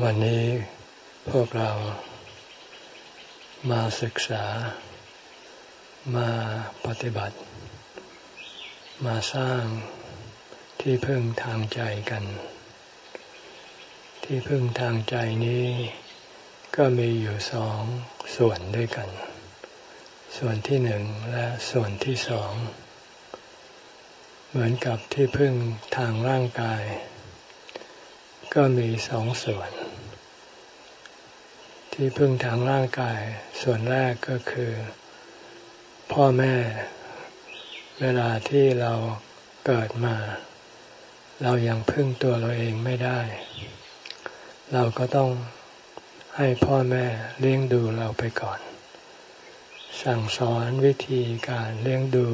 วันนี้พวกเรามาศึกษา มาปฏิบัติ มาสร้างที่พึ่งทางใจกัน ที่พึ่งทางใจนี้ก็มีอยู่สองส่วนด้วยกัน ส่วนที่หนึ่งและส่วนที่สอง เหมือนกับที่พึ่งทางร่างกาย ก็มีสองส่วน ที่พึ่งทางร่างกายส่วนแรกก็คือ พ่อแม่ เวลาที่เราเกิดมา เรายังพึ่งตัวเราเองไม่ได้ เราก็ต้องให้พ่อแม่เลี้ยงดูเราไปก่อน สั่งสอนวิธีการเลี้ยงดู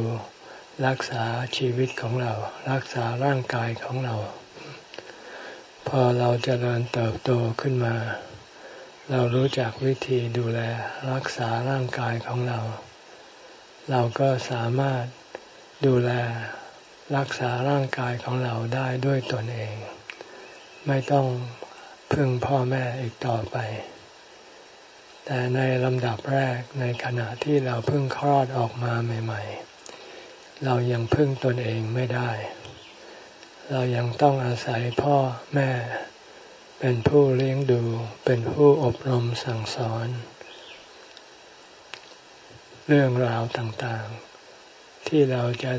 รักษาชีวิตของเรา รักษาร่างกายของเรา พอเราจเจริญเติบโตขึ้นมา เรารู้จักวิธีดูแลรักษาร่างกายของเรา เราก็สามารถดูแลรักษาร่างกายของเราได้ด้วยตนเอง ไม่ต้องพึ่งพ่อแม่อีกต่อไป แต่ในลำดับแรกในขณะที่เราเพิ่งคลอดออกมาใหม่ ๆ เรายังพึ่งตนเองไม่ได้ เรายังต้องอาศัยพ่อแม่ เป็นผู้เลี้ยงดู เป็นผู้อบรมสั่งสอน เรื่องราวต่างๆ ที่เราจะ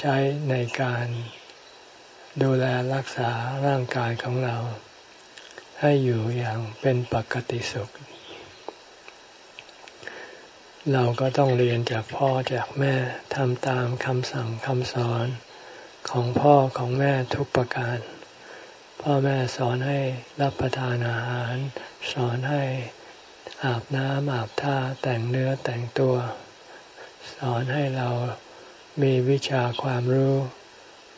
ใช้ในการดูแลรักษาร่างกายของเรา ให้อยู่อย่างเป็นปกติสุข เราก็ต้องเรียนจากพ่อจากแม่ทำตามคำสั่งคำสอนของพ่อของแม่ทุกประการ พ่อแม่สอนให้รับประทานอาหาร สอนให้อาบน้ำอาบท่าแต่งเนื้อแต่งตัว สอนให้เรามีวิชาความรู้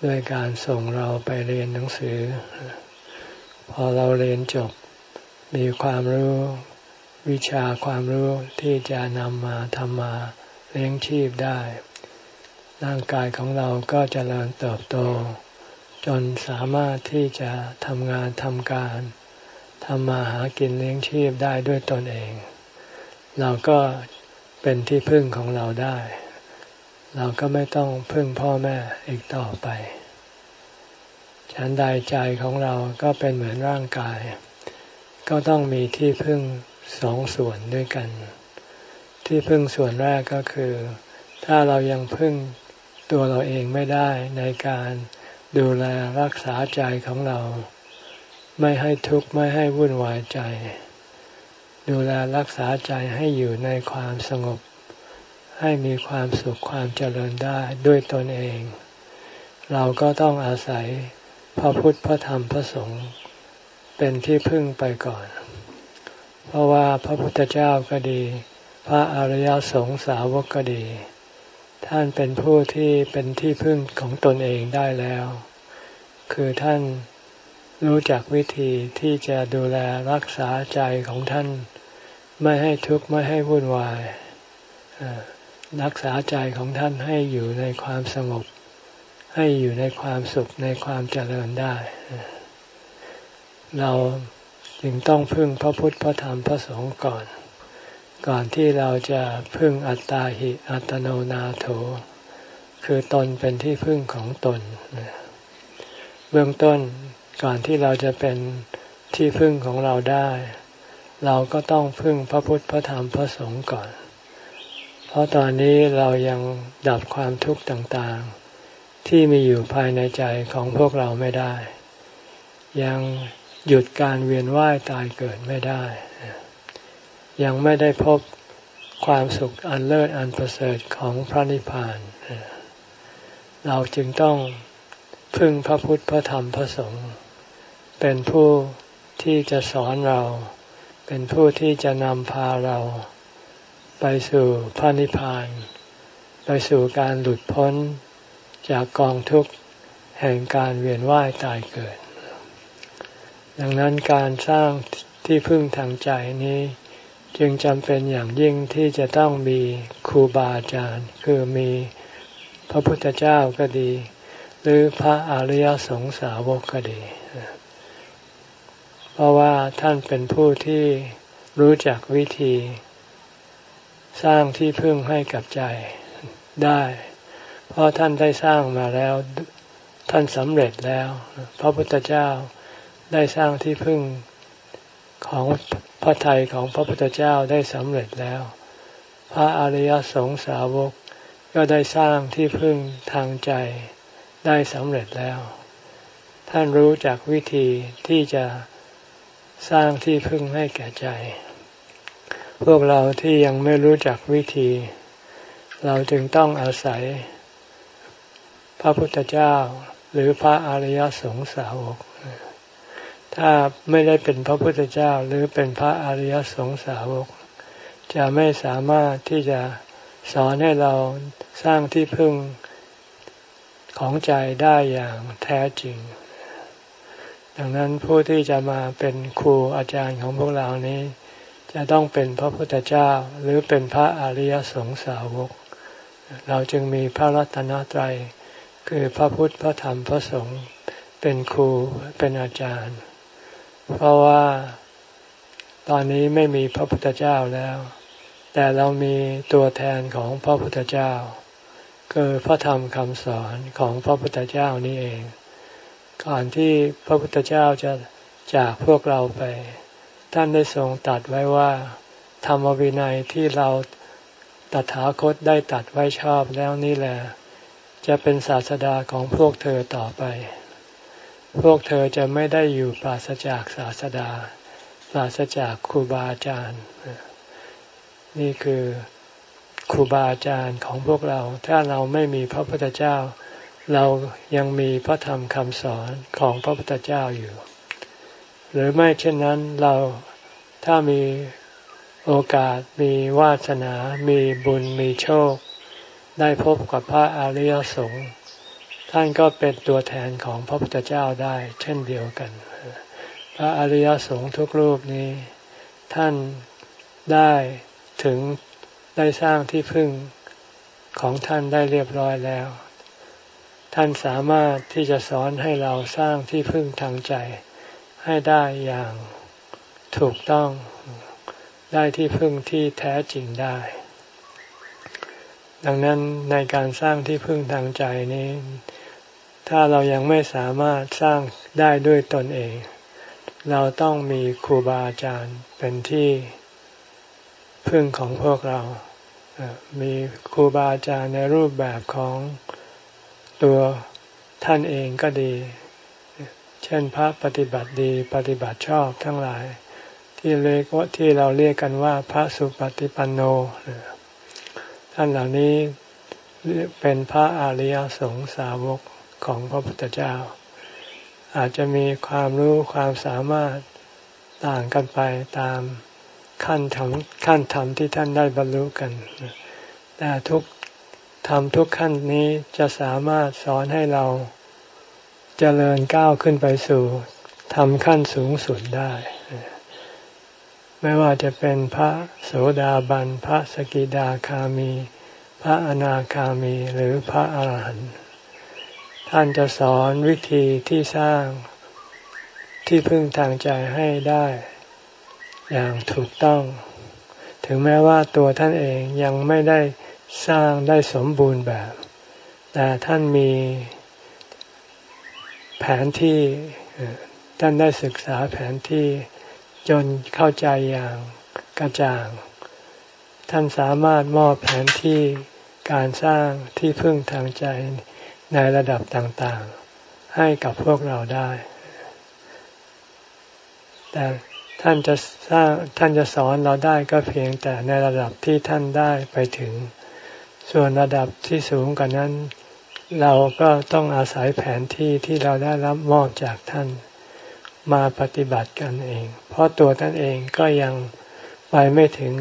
ด้วยการส่งเราไปเรียนหนังสือ พอเราเรียนจบ มีความรู้วิชาความรู้ที่จะนำมาทำมาเลี้ยงชีพได้ ร่างกายของเราก็จเจริญเติบโต จนสามารถที่จะทำงานทำการทำมาหากินเลี้ยงชีพได้ด้วยตนเอง เราก็เป็นที่พึ่งของเราได้ เราก็ไม่ต้องพึ่งพ่อแม่อีกต่อไปฉันใดใจของเราก็เป็นเหมือนร่างกาย ก็ต้องมีที่พึ่งสองส่วนด้วยกัน ที่พึ่งส่วนแรกก็คือ ถ้าเรายังพึ่งตัวเราเองไม่ได้ในการ ดูแลรักษาใจของเรา ไม่ให้ทุกข์ไม่ให้วุ่นวายใจ ดูแลรักษาใจให้อยู่ในความสงบ ให้มีความสุขความเจริญได้ด้วยตนเอง เราก็ต้องอาศัยพระพุทธพระธรรมพระสงฆ์เป็นที่พึ่งไปก่อน เพราะว่าพระพุทธเจ้าก็ดี พระอริยสงสาวกก็ดี ท่านเป็นผู้ที่เป็นที่พึ่งของตนเองได้แล้ว คือท่านรู้จักวิธีที่จะดูแลรักษาใจของท่าน ไม่ให้ทุกข์ไม่ให้วุ่นวาย รักษาใจของท่านให้อยู่ในความสงบ ให้อยู่ในความสุขในความเจริญได้ เราจึงต้องพึ่งพระพุทธพระธรรมพระสงฆ์ก่อน ก่อนที่เราจะพึ่งอัตตาหิอัตโนนาโถ คือตนเป็นที่พึ่งของตน เบื้องต้นก่อนที่เราจะเป็นที่พึ่งของเราได้ เราก็ต้องพึ่งพระพุทธพระธรรมพระสงฆ์ก่อน เพราะตอนนี้เรายังดับความทุกข์ต่างๆ ที่มีอยู่ภายในใจของพวกเราไม่ได้ ยังหยุดการเวียนว่ายตายเกิดไม่ได้ ยังไม่ได้พบความสุขอันเลิศอันประเสริฐของพระนิพพาน เราจึงต้องพึ่งพระพุทธพระธรรมพระสงฆ์เป็นผู้ที่จะสอนเรา เป็นผู้ที่จะนำพาเรา ไปสู่พระนิพพาน ไปสู่การหลุดพ้นจากกองทุกข์แห่งการเวียนว่ายตายเกิด ดังนั้นการสร้างที่พึ่งทางใจนี้ จึงจำเป็นอย่างยิ่งที่จะต้องมีครูบาอาจารย์ คือมีพระพุทธเจ้าก็ดี หรือพระอริยสงสาวกก็ดี เพราะว่าท่านเป็นผู้ที่รู้จักวิธี สร้างที่พึ่งให้กับใจได้ เพราะท่านได้สร้างมาแล้ว ท่านสำเร็จแล้ว พระพุทธเจ้าได้สร้างที่พึ่ง ของพระไทยของพระพุทธเจ้าได้สำเร็จแล้ว พระอริยสงสาวกก็ได้สร้างที่พึ่งทางใจได้สำเร็จแล้ว ท่านรู้จักวิธีที่จะสร้างที่พึ่งให้แก่ใจ พวกเราที่ยังไม่รู้จักวิธี เราจึงต้องอาศัย พระพุทธเจ้าหรือพระอริยสงสาวก ถ้าไม่ได้เป็นพระพุทธเจ้าหรือเป็นพระอริยสงสาวก จะไม่สามารถที่จะสอนให้เราสร้างที่พึ่งของใจได้อย่างแท้จริง ดังนั้นผู้ที่จะมาเป็นครูอาจารย์ของพวกเรานี้ จะต้องเป็นพระพุทธเจ้าหรือเป็นพระอริยสงสาวก เราจึงมีพระรัตนตรัย คือพระพุทธพระธรรมพระสงฆ์เป็นครูเป็นอาจารย์ เพราะว่าตอนนี้ไม่มีพระพุทธเจ้าแล้ว แต่เรามีตัวแทนของพระพุทธเจ้า คือพระธรรมคำสอนของพระพุทธเจ้านี่เอง ก่อนที่พระพุทธเจ้าจะจากพวกเราไป ท่านได้ทรงตัดไว้ว่า ธรรมวินัยที่เราตถาคตได้ตัดไว้ชอบแล้วนี่แหละ จะเป็นศาสดาของพวกเธอต่อไป พวกเธอจะไม่ได้อยู่ปราศจากศาสดา ปราศจากครูบาอาจารย์ นี่คือครูบาอาจารย์ของพวกเรา ถ้าเราไม่มีพระพุทธเจ้า เรายังมีพระธรรมคำสอนของพระพุทธเจ้าอยู่ หรือไม่เช่นนั้นเราถ้ามีโอกาสมีวาสนา มีบุญมีโชค ได้พบกับพระอริยสงฆ์ ท่านก็เป็นตัวแทนของพระพุทธเจ้าได้ เช่นเดียวกัน พระอริยสงฆ์ทุกรูปนี้ ท่านได้ถึงได้สร้างที่พึ่งของท่านได้เรียบร้อยแล้ว ท่านสามารถที่จะสอนให้เราสร้างที่พึ่งทางใจ ให้ได้อย่างถูกต้องได้ที่พึ่งที่แท้จริงได้ ดังนั้นในการสร้างที่พึ่งทางใจนี้ ถ้าเรายังไม่สามารถสร้างได้ด้วยตนเอง เราต้องมีครูบาอาจารย์เป็นที่พึ่งของพวกเรา มีครูบาอาจารย์ในรูปแบบของตัวท่านเองก็ดี เช่นพระปฏิบัติดีปฏิบัติชอบทั้งหลาย ที่เรียกว่าที่เราเรียกกันว่าพระสุปฏิปันโน ท่านเหล่านี้เป็นพระอริยสงสาวก ของพระพุทธเจ้า อาจจะมีความรู้ความสามารถต่างกันไปตามขั้นธรรมขั้นธรรมที่ท่านได้บรรลุกัน แต่ทุกธรรมทุกขั้นนี้จะสามารถสอนให้เราจเจริญก้าวขึ้นไปสู่ธรรมขั้นสูงสุดได้ ไม่ว่าจะเป็นพระโสดาบัน พระสกิดาคามี พระอนาคามีหรือพระอาหารหันต์ ท่านจะสอนวิธีที่สร้างที่พึ่งทางใจให้ได้ อย่างถูกต้อง ถึงแม้ว่าตัวท่านเองยังไม่ได้สร้างได้สมบูรณ์แบบ แต่ท่านมีแผนที่ท่านได้ศึกษาแผนที่จนเข้าใจอย่างกระจ่าง ท่านสามารถมอบแผนที่การสร้างที่พึ่งทางใจ ในระดับต่างๆ ให้กับพวกเราได้ แต่ท่านจะสร้างท่านจะสอนเราได้ก็เพียงแต่ในระดับที่ท่านได้ไปถึง ส่วนระดับที่สูงกว่านั้น เราก็ต้องอาศัยแผนที่ที่เราได้รับมอบจากท่านมาปฏิบัติกันเอง เพราะตัวท่านเองก็ยังไปไม่ถึง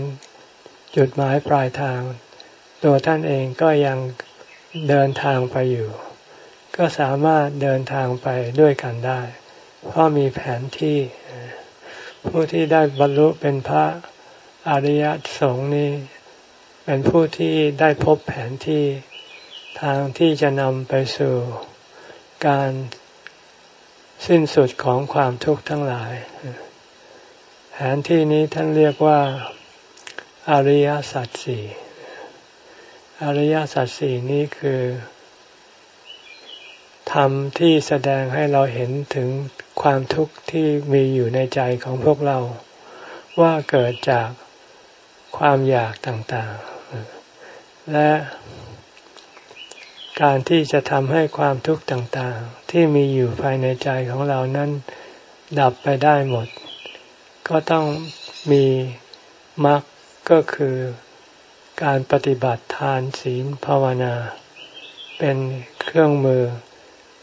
จุดหมายปลายทาง ตัวท่านเองก็ยัง เดินทางไปอยู่ ก็สามารถเดินทางไปด้วยกันได้ เพราะมีแผนที่ ผู้ที่ได้บรรลุเป็นพระอริยสงฆ์นี้ เป็นผู้ที่ได้พบแผนที่ทางที่จะนำไปสู่การสิ้นสุดของความทุกข์ทั้งหลาย แผนที่นี้ท่านเรียกว่า อริยสัจสี่ อริยสัจสี่นี้คือธรรมที่แสดงให้เราเห็นถึงความทุกข์ที่มีอยู่ในใจของพวกเรา ว่าเกิดจากความอยากต่างๆ และการที่จะทำให้ความทุกข์ต่างๆ ที่มีอยู่ภายในใจของเรานั้น ดับไปได้หมด ก็ต้องมีมรรคก็คือ การปฏิบัติทานศีลภาวนา เป็นเครื่องมือ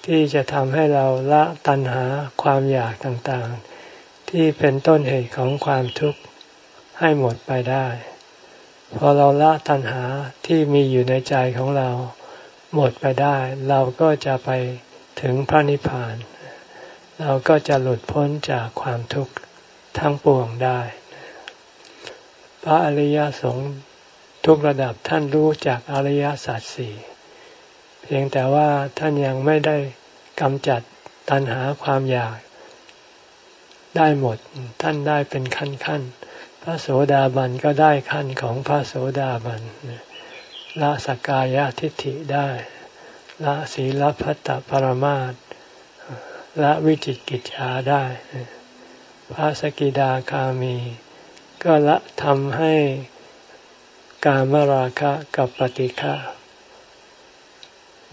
ที่จะทำให้เราละตัณหาความอยากต่างๆ ที่เป็นต้นเหตุของความทุกข์ให้หมดไปได้ พอเราละตัณหาที่มีอยู่ในใจของเราหมดไปได้ เราก็จะไปถึงพระนิพพาน เราก็จะหลุดพ้นจากความทุกข์ทั้งปวงได้ พระอริยสงฆ์ ทุกระดับท่านรู้จากอริยสัจสี่เพียงแต่ว่าท่านยังไม่ได้กำจัดตัณหาความอยากได้หมดท่านได้เป็นขั้นขั้นพระโสดาบันก็ได้ขั้นของพระโสดาบันละสกกายทิฏฐิได้ละศีลพัตตปรมาตละวิจิกิจฉาได้ พระสกิดาคามี ก็ละทำให้ กามราคะกับปฏิฆะ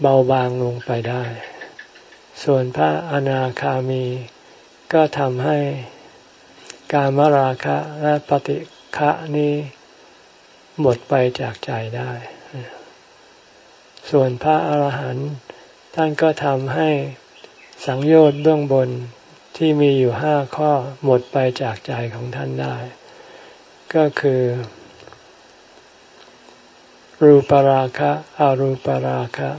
เบาบางลงไปได้ ส่วนพระอนาคามีก็ทำให้กามราคะและปฏิฆะนี้หมดไปจากใจได้ ส่วนพระอาหารหันต์ท่านก็ทำให้สังโยชน์เบื้องบนที่มีอยู่ห้าข้อหมดไปจากใจของท่านได้ ก็คือ รูปราคะอรูปราคะ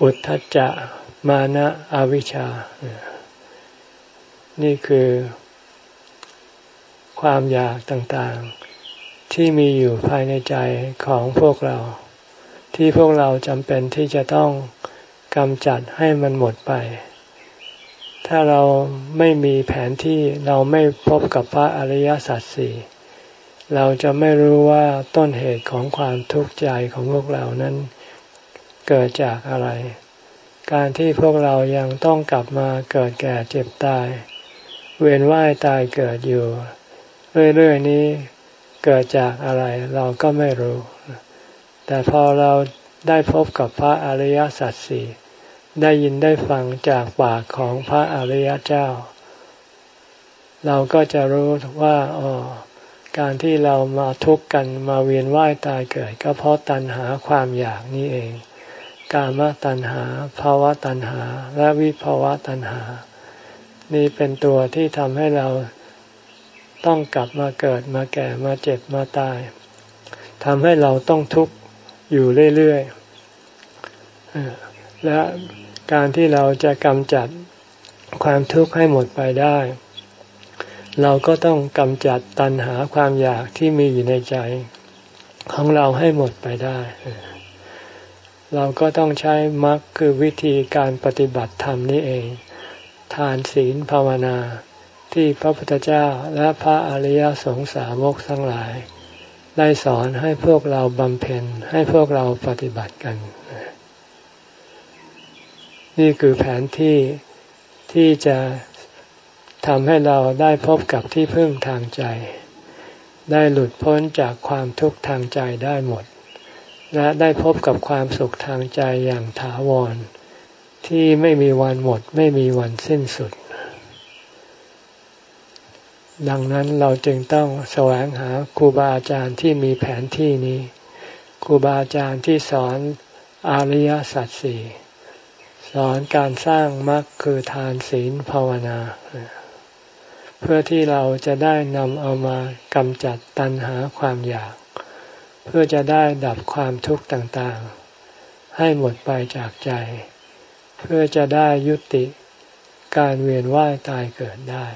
อุทธจะมานะอวิชชา นี่คือความอยากต่างๆ ที่มีอยู่ภายในใจของพวกเรา ที่พวกเราจำเป็นที่จะต้องกำจัดให้มันหมดไป ถ้าเราไม่มีแผนที่เราไม่พบกับพระอริยสัจสี่ เราจะไม่รู้ว่าต้นเหตุของความทุกข์ใจของพวกเรานั้นเกิดจากอะไร การที่พวกเรายังต้องกลับมาเกิดแก่เจ็บตาย เวียนว่ายตายเกิดอยู่ เรื่อยๆนี้เกิดจากอะไรเราก็ไม่รู้ แต่พอเราได้พบกับพระอริยสัจสี่ได้ยินได้ฟังจากปากของพระอริยเจ้า เราก็จะรู้ว่าอ๋อ การที่เรามาทุกข์กันมาเวียนว่ายตายเกิด ก็เพราะตัณหาความอยากนี่เอง กามตัณหาภาวะตัณหา และวิภาวะตัณหา นี่เป็นตัวที่ทำให้เราต้องกลับมาเกิดมาแก่มาเจ็บมาตายทำให้เราต้องทุกข์อยู่เรื่อยๆและการที่เราจะกำจัดความทุกข์ให้หมดไปได้ เราก็ต้องกำจัดตัณหาความอยากที่มีอยู่ในใจ ของเราให้หมดไปได้ เราก็ต้องใช้มรรคคือวิธีการปฏิบัติธรรมนี้เอง ทานศีลภาวนา ที่พระพุทธเจ้าและพระอริยสงสาวกทั้งหลาย ได้สอนให้พวกเราบำเพ็ญให้พวกเราปฏิบัติกัน นี่คือแผนที่ที่จะ ทำให้เราได้พบกับที่พึ่งทางใจ ได้หลุดพ้นจากความทุกข์ทางใจได้หมด และได้พบกับความสุขทางใจอย่างถาวร ที่ไม่มีวันหมดไม่มีวันสิ้นสุด ดังนั้นเราจึงต้องแสวงหาครูบาอาจารย์ที่มีแผนที่นี้ครูบาอาจารย์ที่สอนอริยสัจสี่สอนการสร้างมรรคคือทานศีลภาวนา พื่อที่เราจะได้นำเอามากำจัดตัณหาความอยาก เพื่อจะได้ดับความทุกข์ต่างๆ ให้หมดไปจากใจ เพื่อจะได้ยุติการเวียนว่ายตายเกิดได้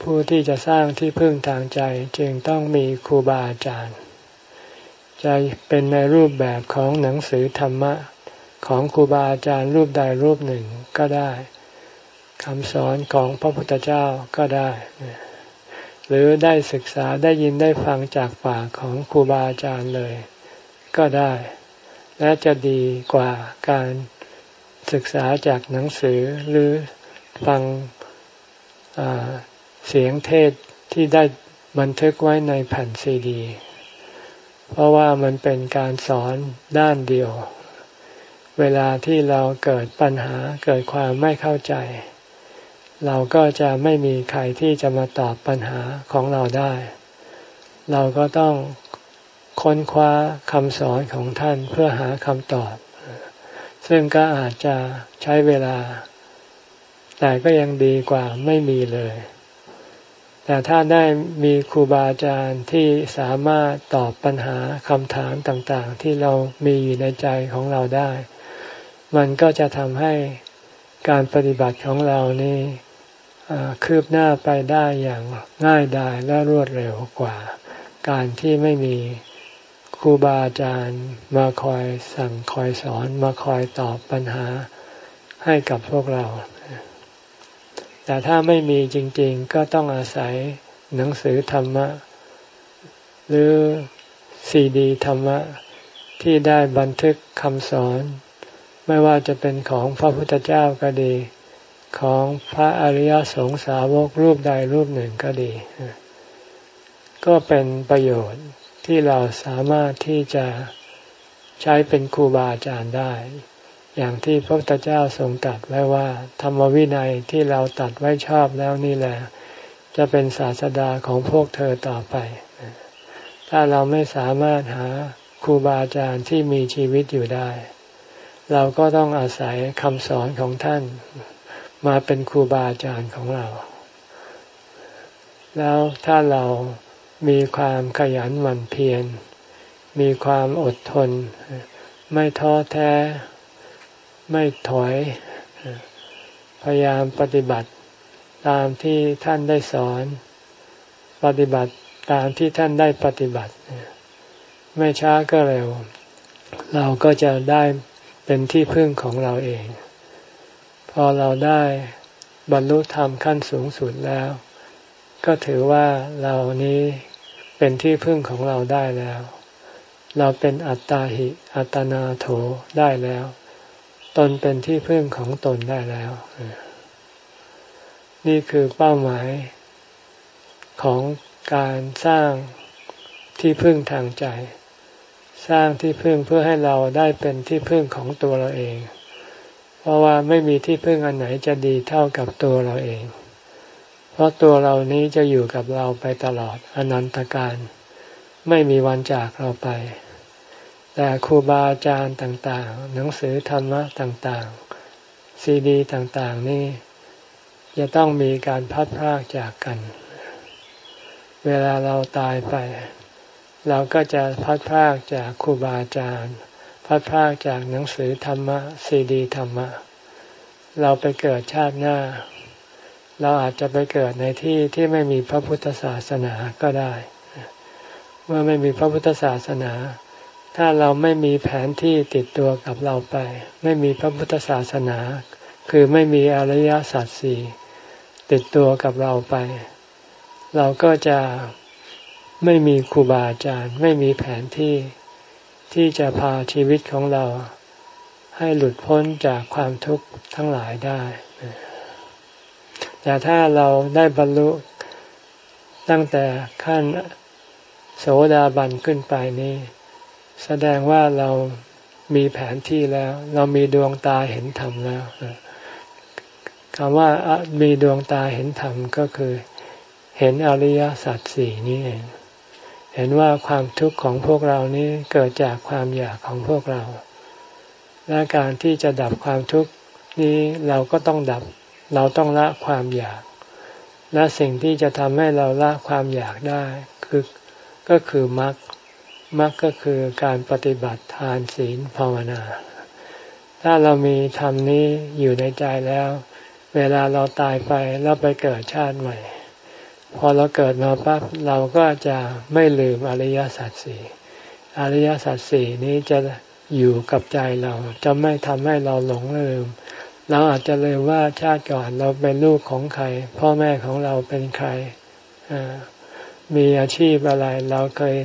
ผู้ที่จะสร้างที่พึ่งทางใจจึงต้องมีครูบาอาจารย์จะเป็นในรูปแบบของหนังสือธรรมะ ของครูบาอาจารย์รูปใดรูปหนึ่งก็ได้ คำสอนของพระพุทธเจ้าก็ได้ หรือได้ศึกษาได้ยินได้ฟังจากปากของครูบาอาจารย์เลย ก็ได้ และจะดีกว่าการศึกษาจากหนังสือหรือฟังเสียงเทศที่ได้บันทึกไว้ในแผ่นซีดี เพราะว่ามันเป็นการสอนด้านเดียว เวลาที่เราเกิดปัญหาเกิดความไม่เข้าใจ เราก็จะไม่มีใครที่จะมาตอบปัญหาของเราได้ เราก็ต้องค้นคว้าคำสอนของท่านเพื่อหาคำตอบ ซึ่งก็อาจจะใช้เวลา แต่ก็ยังดีกว่าไม่มีเลย แต่ถ้าได้มีครูบาอาจารย์ที่สามารถตอบปัญหาคำถามต่างๆ ที่เรามีอยู่ในใจของเราได้ มันก็จะทำให้การปฏิบัติของเรานี่ คืบหน้าไปได้อย่างง่ายดายและรวดเร็วกว่า การที่ไม่มีครูบาอาจารย์มาคอยสั่งคอยสอนมาคอยตอบปัญหาให้กับพวกเรา แต่ถ้าไม่มีจริง ๆ ก็ต้องอาศัยหนังสือธรรมะ หรือซีดีธรรมะ ที่ได้บันทึกคำสอน ไม่ว่าจะเป็นของพระพุทธเจ้าก็ดี ของพระอริยสงสาวกรูปใดรูปหนึ่งก็ดี ก็เป็นประโยชน์ที่เราสามารถที่จะใช้เป็นครูบาอาจารย์ได้ อย่างที่พระพุทธเจ้าทรงตรัสไว้ว่า ธรรมวินัยที่เราตัดไว้ชอบแล้วนี่แหละ จะเป็นศาสดาของพวกเธอต่อไป ถ้าเราไม่สามารถหาครูบาอาจารย์ที่มีชีวิตอยู่ได้ เราก็ต้องอาศัยคำสอนของท่าน มาเป็นครูบาอาจารย์ของเรา แล้วถ้าเรามีความขยันหมั่นเพียร มีความอดทน ไม่ท้อแท้ ไม่ถอย พยายามปฏิบัติตามที่ท่านได้สอน ปฏิบัติตามที่ท่านได้ปฏิบัติ ไม่ช้าก็เร็ว เราก็จะได้เป็นที่พึ่งของเราเอง พอเราได้บรรลุธรรมขั้นสูงสุดแล้ว ก็ถือว่าเรานี้เป็นที่พึ่งของเราได้แล้ว เราเป็นอัตตาหิอัตนาโถได้แล้ว ตนเป็นที่พึ่งของตนได้แล้ว นี่คือเป้าหมายของการสร้างที่พึ่งทางใจ สร้างที่พึ่งเพื่อให้เราได้เป็นที่พึ่งของตัวเราเอง เพราะว่าไม่มีที่พึ่งอันไหนจะดีเท่ากับตัวเราเอง เพราะตัวเรานี้จะอยู่กับเราไปตลอดอนันตการ ไม่มีวันจากเราไป แต่ครูบาอาจารย์ต่างๆ หนังสือธรรมะต่างๆ ซีดีต่างๆนี่จะต้องมีการพัดพรากจากกัน เวลาเราตายไป เราก็จะพัดพรากจากครูบาอาจารย์ พัดพาจากหนังสือธรรมะซีดีธรรมะ เราไปเกิดชาติหน้า เราอาจจะไปเกิดในที่ที่ไม่มีพระพุทธศาสนาก็ได้ เมื่อไม่มีพระพุทธศาสนา ถ้าเราไม่มีแผนที่ติดตัวกับเราไป ไม่มีพระพุทธศาสนา คือไม่มีอริยสัจสี่ติดตัวกับเราไป เราก็จะไม่มีครูบาอาจารย์ ไม่มีแผนที่ ที่จะพาชีวิตของเราให้หลุดพ้นจากความทุกข์ทั้งหลายได้ แต่ถ้าเราได้บรรลุตั้งแต่ขั้นโสดาบันขึ้นไปนี้ แสดงว่าเรามีแผนที่แล้ว เรามีดวงตาเห็นธรรมแล้วคำว่ามีดวงตาเห็นธรรมก็คือ เห็นอริยสัจสี่นี้เอง เห็นว่าความทุกข์ของพวกเรานี้เกิดจากความอยากของพวกเรา และการที่จะดับความทุกข์นี้เราก็ต้องดับ เราต้องละความอยาก และสิ่งที่จะทำให้เราละความอยากได้คือก็คือมรรคมรรคก็คือการปฏิบัติทานศีลภาวนา ถ้าเรามีธรรมนี้อยู่ในใจแล้ว เวลาเราตายไปเราไปเกิดชาติใหม่ พอเราเกิดมาปั๊บเราก็จะไม่ลืมอริยสัจสี่อริยสัจสี่นี้จะอยู่กับใจเราจะไม่ทำให้เราหลงลืม เราอาจจะเลยว่าชาติก่อนเราเป็นลูกของใคร พ่อแม่ของเราเป็นใคร มีอาชีพอะไรเราเคย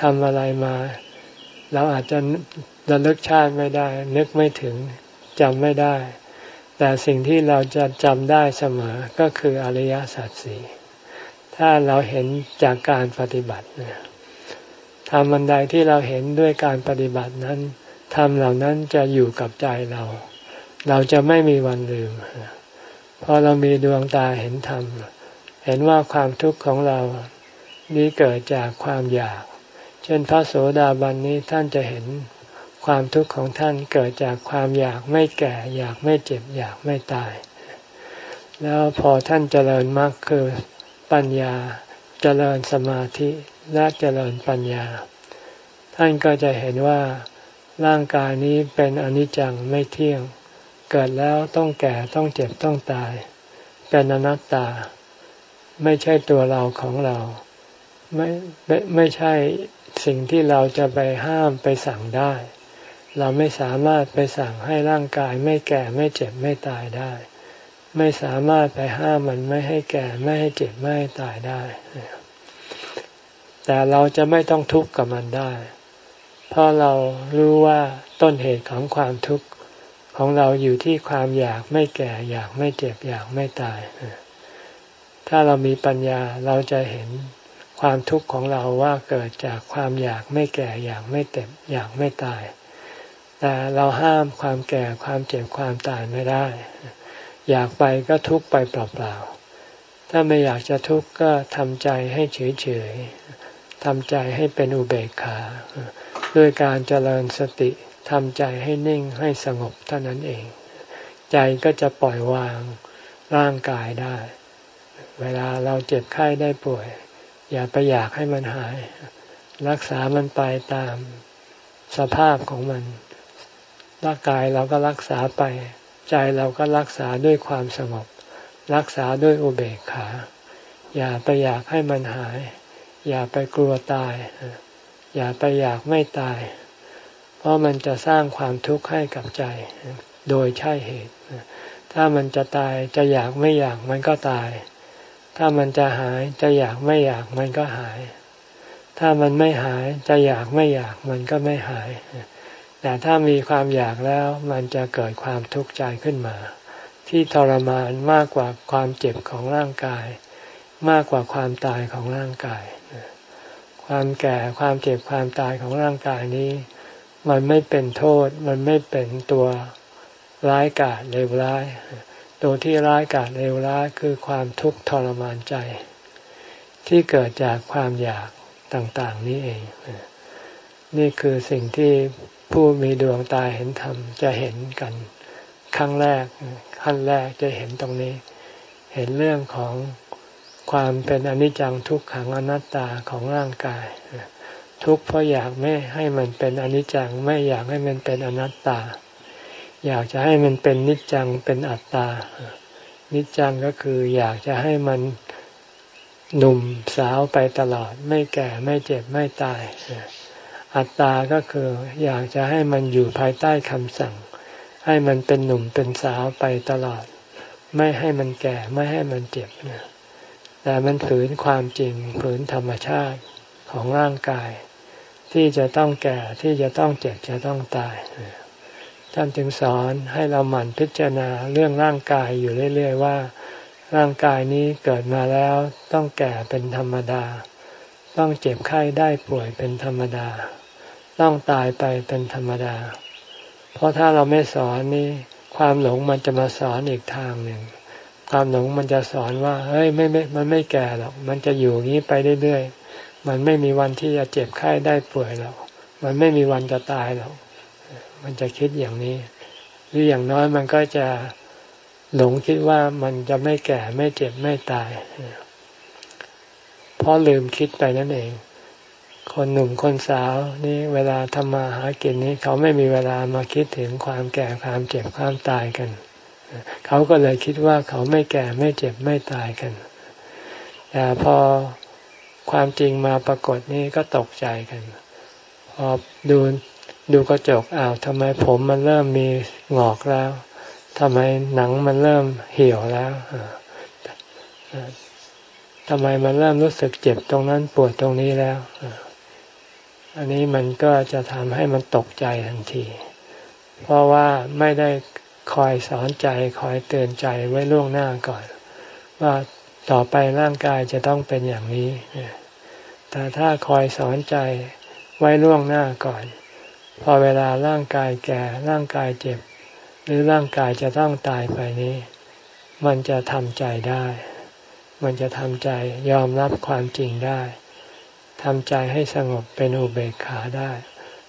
ทำอะไรมา เราอาจจะระลึกชาติไม่ได้ นึกไม่ถึงจำไม่ได้ แต่สิ่งที่เราจะจำได้เสมอก็คืออริยสัจสี่ ถ้าเราเห็นจากการปฏิบัติทำบันไดที่เราเห็นด้วยการปฏิบัตินั้นทำเหล่านั้นจะอยู่กับใจเรา เราจะไม่มีวันลืมพอเรามีดวงตาเห็นธรรม เห็นว่าความทุกข์ของเรานี้เกิดจากความอยาก เช่นพระโสดาบันนี้ท่านจะเห็นความทุกข์ของท่านเกิดจากความอยากไม่แก่ อยากไม่เจ็บ อยากไม่ตาย แล้วพอท่านเจริญมากคือ ปัญญาเจริญสมาธิและเจริญปัญญา ท่านก็จะเห็นว่าร่างกายนี้เป็นอนิจจังไม่เที่ยง เกิดแล้วต้องแก่ต้องเจ็บต้องตาย เป็นอนัตตา ไม่ใช่ตัวเราของเราไม่ไม่ไม่ใช่สิ่งที่เราจะไปห้ามไปสั่งได้ เราไม่สามารถไปสั่งให้ร่างกายไม่แก่ไม่เจ็บไม่ตายได้ ไม่สามารถไปห้ามมันไม่ให้แก่ไม่ให้เจ็บไม่ให้ตายได้ แต่เราจะไม่ต้องทุกข์กับมันได้ เพราะเรารู้ว่าต้นเหตุของความทุกข์ของเราอยู่ที่ความอยากไม่แก่อยากไม่เจ็บอยากไม่ตาย ถ้าเรามีปัญญาเราจะเห็นความทุกข์ของเราว่าเกิดจากความอยากไม่แก่อยากไม่เต็มอยากไม่ตาย แต่เราห้ามความแก่ความเจ็บความตายไม่ได้ อยากไปก็ทุกไปเปล่าๆ ถ้าไม่อยากจะทุกข์ก็ทำใจให้เฉยๆทำใจให้เป็นอุเบกขาด้วยการเจริญสติทำใจให้นิ่งให้สงบเท่านั้นเอง ใจก็จะปล่อยวางร่างกายได้ เวลาเราเจ็บไข้ได้ป่วย อย่าไปอยากให้มันหาย รักษามันไปตามสภาพของมันร่างกายเราก็รักษาไป ใจเราก็รักษาด้วยความสงบ รักษาด้วยอุเบกขา อย่าไปอยากให้มันหาย อย่าไปกลัวตาย อย่าไปอยากไม่ตาย เพราะมันจะสร้างความทุกข์ให้กับใจ โดยใช่เหตุ ถ้ามันจะตายจะอยากไม่อยากมันก็ตาย ถ้ามันจะหายจะอยากไม่อยากมันก็หาย ถ้ามันไม่หายจะอยากไม่อยากมันก็ไม่หาย แต่ถ้ามีความอยากแล้วมันจะเกิดความทุกข์ใจขึ้นมา ที่ทรมานมากกว่าความเจ็บของร่างกาย มากกว่าความตายของร่างกาย ความแก่ความเจ็บความตายของร่างกายนี้ มันไม่เป็นโทษ มันไม่เป็นตัวร้ายกาจเลวร้าย ตัวที่ร้ายกาจเลวร้ายคือความทุกข์ทรมานใจ ที่เกิดจากความอยากต่างๆนี้เอง นี่คือสิ่งที่ ผู้มีดวงตาเห็นธรรมจะเห็นกันครั้งแรกขั้นแรกจะเห็นตรงนี้ เห็นเรื่องของความเป็นอนิจจังทุกขังอนัตตาของร่างกาย ทุกเพราะอยากไม่ให้มันเป็นอนิจจังไม่อยากให้มันเป็นอนัตตา อยากจะให้มันเป็นนิจจังเป็นอัตตา นิจจังก็คืออยากจะให้มันหนุ่มสาวไปตลอด ไม่แก่ไม่เจ็บไม่ตาย อัตตาก็คืออยากจะให้มันอยู่ภายใต้คำสั่ง ให้มันเป็นหนุ่มเป็นสาวไปตลอด ไม่ให้มันแก่ไม่ให้มันเจ็บแต่มันฝืนความจริงฝืนธรรมชาติของร่างกาย ที่จะต้องแก่ที่จะต้องเจ็บจะต้องตายท่านจึงสอนให้เราหมั่นพิจารณาเรื่องร่างกายอยู่เรื่อย ๆ ว่า ร่างกายนี้เกิดมาแล้วต้องแก่เป็นธรรมดา ต้องเจ็บไข้ได้ป่วยเป็นธรรมดา ต้องตายไปเป็นธรรมดา เพราะถ้าเราไม่สอนนี่ความหลงมันจะมาสอนอีกทางหนึ่ง ความหลงมันจะสอนว่าเฮ้ยไม่ไม่มันไม่แก่หรอก มันจะอยู่อย่างนี้ไปเรื่อยๆ มันไม่มีวันที่จะเจ็บไข้ได้ป่วยหรอก มันไม่มีวันจะตายหรอก มันจะคิดอย่างนี้ หรืออย่างน้อยมันก็จะหลงคิดว่ามันจะไม่แก่ไม่เจ็บไม่ตาย เพราะลืมคิดไปนั่นเอง คนหนุ่มคนสาวนี่เวลาทำมาหากินนี้เขาไม่มีเวลามาคิดถึงความแก่ความเจ็บความตายกัน เขาก็เลยคิดว่าเขาไม่แก่ไม่เจ็บไม่ตายกันแต่พอความจริงมาปรากฏนี่ก็ตกใจกัน พอดูดูกระจกอ้าวทำไมผมมันเริ่มมีหงอกแล้วทำไมหนังมันเริ่มเหี่ยวแล้วทำไมมันเริ่มรู้สึกเจ็บตรงนั้นปวดตรงนี้แล้ว อันนี้มันก็จะทำให้มันตกใจทันที เพราะว่าไม่ได้คอยสอนใจคอยเตือนใจไว้ล่วงหน้าก่อน ว่าต่อไปร่างกายจะต้องเป็นอย่างนี้ แต่ถ้าคอยสอนใจไว้ล่วงหน้าก่อน พอเวลาร่างกายแก่ร่างกายเจ็บ หรือร่างกายจะต้องตายไปนี้ มันจะทำใจได้ มันจะทำใจยอมรับความจริงได้ ทำใจให้สงบเป็นอุเบกขาได้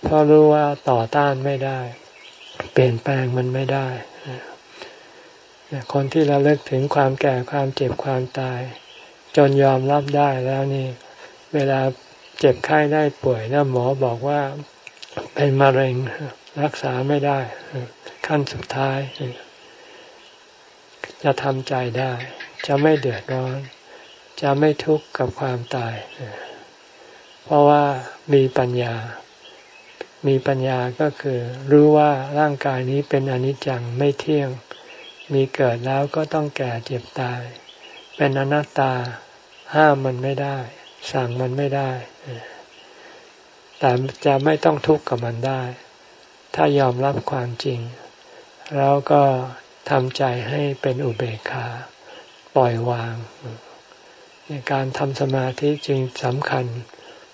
เพราะรู้ว่าต่อต้านไม่ได้ เปลี่ยนแปลงมันไม่ได้ คนที่ระลึกถึงความแก่ความเจ็บความตาย จนยอมรับได้แล้วนี่ เวลาเจ็บไข้ได้ป่วยแล้วหมอบอกว่าเป็นมะเร็งรักษาไม่ได้ ขั้นสุดท้าย จะทำใจได้ จะไม่เดือดร้อน จะไม่ทุกข์กับความตาย เพราะว่ามีปัญญา มีปัญญาก็คือ รู้ว่าร่างกายนี้เป็นอนิจจังไม่เที่ยง มีเกิดแล้วก็ต้องแก่เจ็บตาย เป็นอนัตตา ห้ามมันไม่ได้ สั่งมันไม่ได้ แต่จะไม่ต้องทุกข์กับมันได้ ถ้ายอมรับความจริง แล้วก็ทำใจให้เป็นอุเบกขาปล่อยวางในการทำสมาธิจึงสำคัญ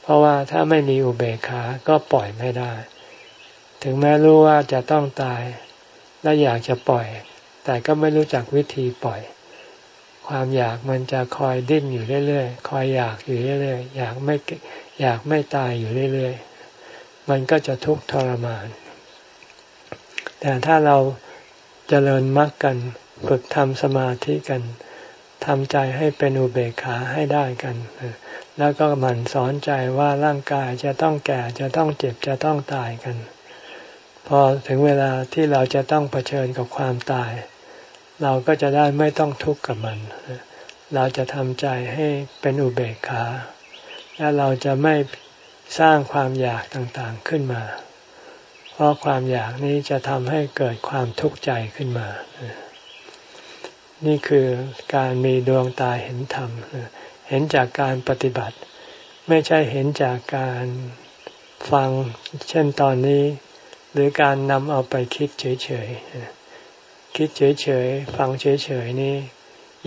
เพราะว่าถ้าไม่มีอุเบกขาก็ปล่อยไม่ได้ ถึงแม้รู้ว่าจะต้องตายและอยากจะปล่อย แต่ก็ไม่รู้จักวิธีปล่อย ความอยากมันจะคอยดิ้นอยู่เรื่อยๆ คอยอยากอยู่เรื่อยๆ อยากไม่อยากไม่ตายอยู่เรื่อยๆ มันก็จะทุกข์ทรมาน แต่ถ้าเราจเจริญมรรคกันฝึกทำสมาธิกันทำใจให้เป็นอุเบกขาให้ได้กัน แล้วก็หมั่นสอนใจว่าร่างกายจะต้องแก่จะต้องเจ็บจะต้องตายกัน พอถึงเวลาที่เราจะต้องเผชิญกับความตาย เราก็จะได้ไม่ต้องทุกข์กับมัน เราจะทำใจให้เป็นอุเบกขา และเราจะไม่สร้างความอยากต่างๆขึ้นมา เพราะความอยากนี้จะทำให้เกิดความทุกข์ใจขึ้นมา นี่คือการมีดวงตาเห็นธรรมเห็นจากการปฏิบัติ ไม่ใช่เห็นจากการฟังเช่นตอนนี้ หรือการนำเอาไปคิดเฉยๆคิดเฉยๆฟังเฉยๆนี่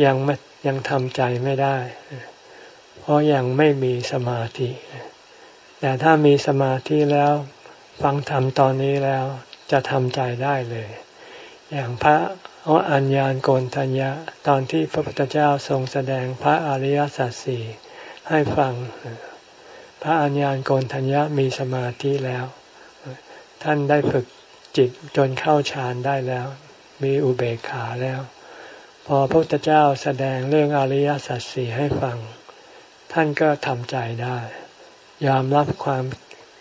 ยังไม่ยังทำใจไม่ได้ เพราะยังไม่มีสมาธิ แต่ถ้ามีสมาธิแล้วฟังธรรมตอนนี้แล้วจะทำใจได้เลย อย่างพระ อัญญาณโกนทัญญะตอนที่พระพุทธเจ้าทรงแสดงพระอริยสัจสี่ให้ฟัง พระอัญญาณโกนทัญญะมีสมาธิแล้ว ท่านได้ฝึกจิตจนเข้าฌานได้แล้ว มีอุเบกขาแล้ว พอพระพุทธเจ้าแสดงเรื่องอริยสัจสี่ให้ฟัง ท่านก็ทำใจได้ ยอมรับความ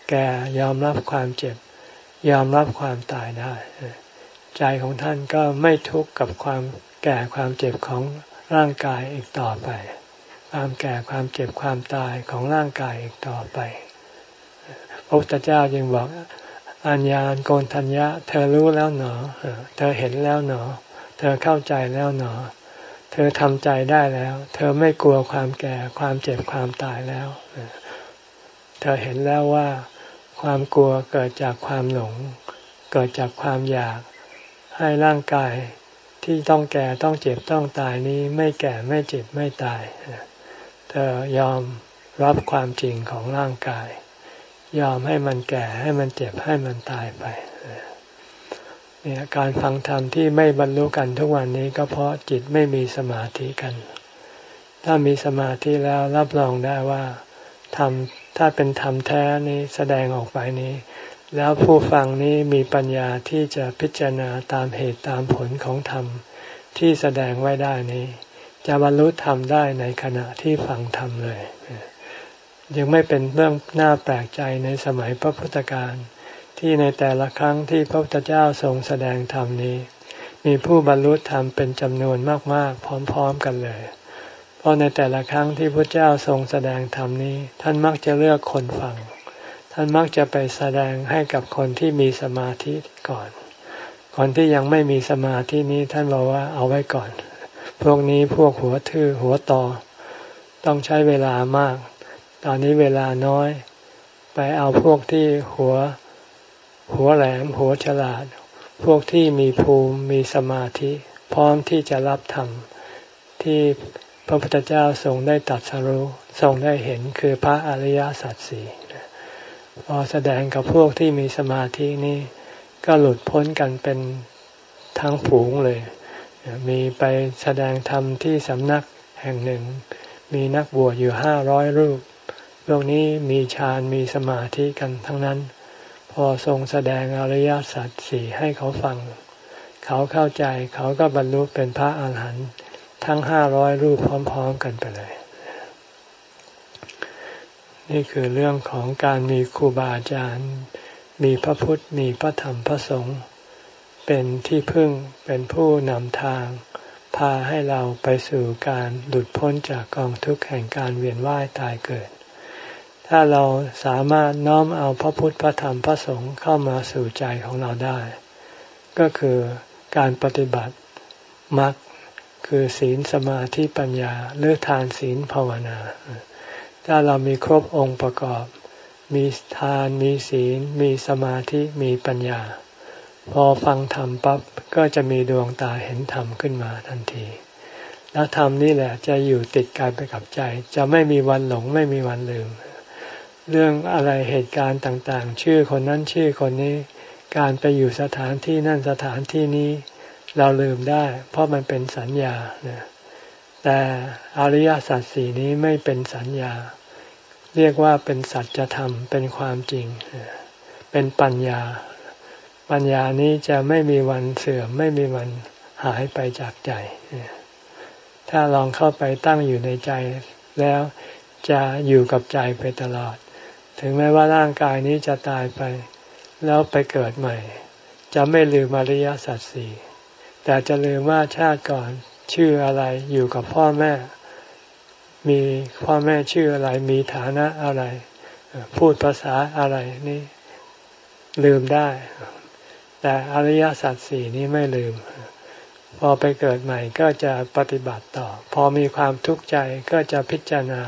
แก่ยอมรับความเจ็บ ยอมรับความตายได้ ใจของท่านก็ไม่ทุกข์กับความแก่ความเจ็บของร่างกายอีกต่อไป ความแก่ความเจ็บความตายของร่างกายอีกต่อไป พระพุทธเจ้าจึงบอกอัญญาณโกนทัญญะ เธอรู้แล้วหนอ เธอเห็นแล้วหนอ เธอเข้าใจแล้วหนอ เธอทำใจได้แล้ว เธอไม่กลัวความแก่ความเจ็บความตายแล้ว เธอเห็นแล้วว่า ความกลัวเกิดจากความหลง เกิดจากความอยาก ให้ร่างกายที่ต้องแก่ต้องเจ็บต้องตายนี้ไม่แก่ไม่เจ็บไม่ตาย เธอยอมรับความจริงของร่างกาย ยอมให้มันแก่ให้มันเจ็บให้มันตายไปเนี่ยการฟังธรรมที่ไม่บรรลุกันทุกวันนี้ก็เพราะจิตไม่มีสมาธิกัน ถ้ามีสมาธิแล้วรับรองได้ว่าธรรมถ้าเป็นธรรมแท้นี้แสดงออกไปนี้ แล้วผู้ฟังนี้มีปัญญาที่จะพิจารณาตามเหตุตามผลของธรรมที่แสดงไว้ได้นี้ จะบรรลุธรรมได้ในขณะที่ฟังธรรมเลยยังไม่เป็นเรื่องน่าแปลกใจในสมัยพระพุทธการที่ในแต่ละครั้งที่พระพุทธเจ้าทรงแสดงธรรมนี้ มีผู้บรรลุธรรมเป็นจำนวนมาก ๆ พร้อม ๆ กันเลย เพราะในแต่ละครั้งที่พระเจ้าทรงแสดงธรรมนี้ ท่านมักจะเลือกคนฟัง ท่านมักจะไปแสดงให้กับคนที่มีสมาธิก่อน คนที่ยังไม่มีสมาธินี้ท่านบอกว่าเอาไว้ก่อน พวกนี้พวกหัวทื่อหัวต่อ ต้องใช้เวลามาก ตอนนี้เวลาน้อย ไปเอาพวกที่หัว หัวแหลม หัวฉลาด พวกที่มีภูมิมีสมาธิ พร้อมที่จะรับธรรมที่พระพุทธเจ้าทรงได้ตัดสรู้ทรงได้เห็นคือพระอริยสัจสี่ พอแสดงกับพวกที่มีสมาธินี่ก็หลุดพ้นกันเป็นทั้งผูงเลย มีไปแสดงธรรมที่สำนักแห่งหนึ่ง มีนักบวชอยู่ห้าร้อยรูป พวกนี้มีฌานมีสมาธิกันทั้งนั้น พอทรงแสดงอริยสัจสี่ให้เขาฟัง เขาเข้าใจเขาก็บรรลุเป็นพระอาหารหันต์ทั้งห้าร้อยรูปพร้อม ๆ กันไปเลย นี่คือเรื่องของการมีครูบาอาจารย์ มีพระพุทธ มีพระธรรมพระสงฆ์ เป็นที่พึ่ง เป็นผู้นำทาง พาให้เราไปสู่การหลุดพ้นจากกองทุกข์แห่งการเวียนว่ายตายเกิด ถ้าเราสามารถน้อมเอาพระพุทธ พระธรรม พระสงฆ์เข้ามาสู่ใจของเราได้ ก็คือการปฏิบัติมรรคคือศีลสมาธิปัญญาหรือทานศีลภาวนา ถ้าเรามีครบองค์ประกอบ มีทานมีศีล มีสมาธิมีปัญญา พอฟังธรรมปั๊บก็จะมีดวงตาเห็นธรรมขึ้นมาทันที แล้วธรรมนี่แหละจะอยู่ติดกายไปกับใจ จะไม่มีวันหลงไม่มีวันลืม เรื่องอะไรเหตุการณ์ต่างๆ ชื่อคนนั้นชื่อคนนี้ การไปอยู่สถานที่นั่นสถานที่นี้ เราลืมได้ เพราะมันเป็นสัญญาเนี่ย แต่อริยสัจสี่นี้ไม่เป็นสัญญา เรียกว่าเป็นสัจธรรมเป็นความจริง เป็นปัญญา ปัญญานี้จะไม่มีวันเสื่อม ไม่มีวันหายไปจากใจ ถ้าลองเข้าไปตั้งอยู่ในใจแล้วจะอยู่กับใจไปตลอด ถึงแม้ว่าร่างกายนี้จะตายไป แล้วไปเกิดใหม่ จะไม่ลืมอริยสัจสี่แต่จะลืมว่าชาติก่อน ชื่ออะไรอยู่กับพ่อแม่ มีพ่อแม่ชื่ออะไร มีฐานะอะไร พูดภาษาอะไรนี่ลืมได้ แต่อริยสัจสี่นี้ไม่ลืม พอไปเกิดใหม่ก็จะปฏิบัติต่อ พอมีความทุกข์ใจก็จะพิจารณา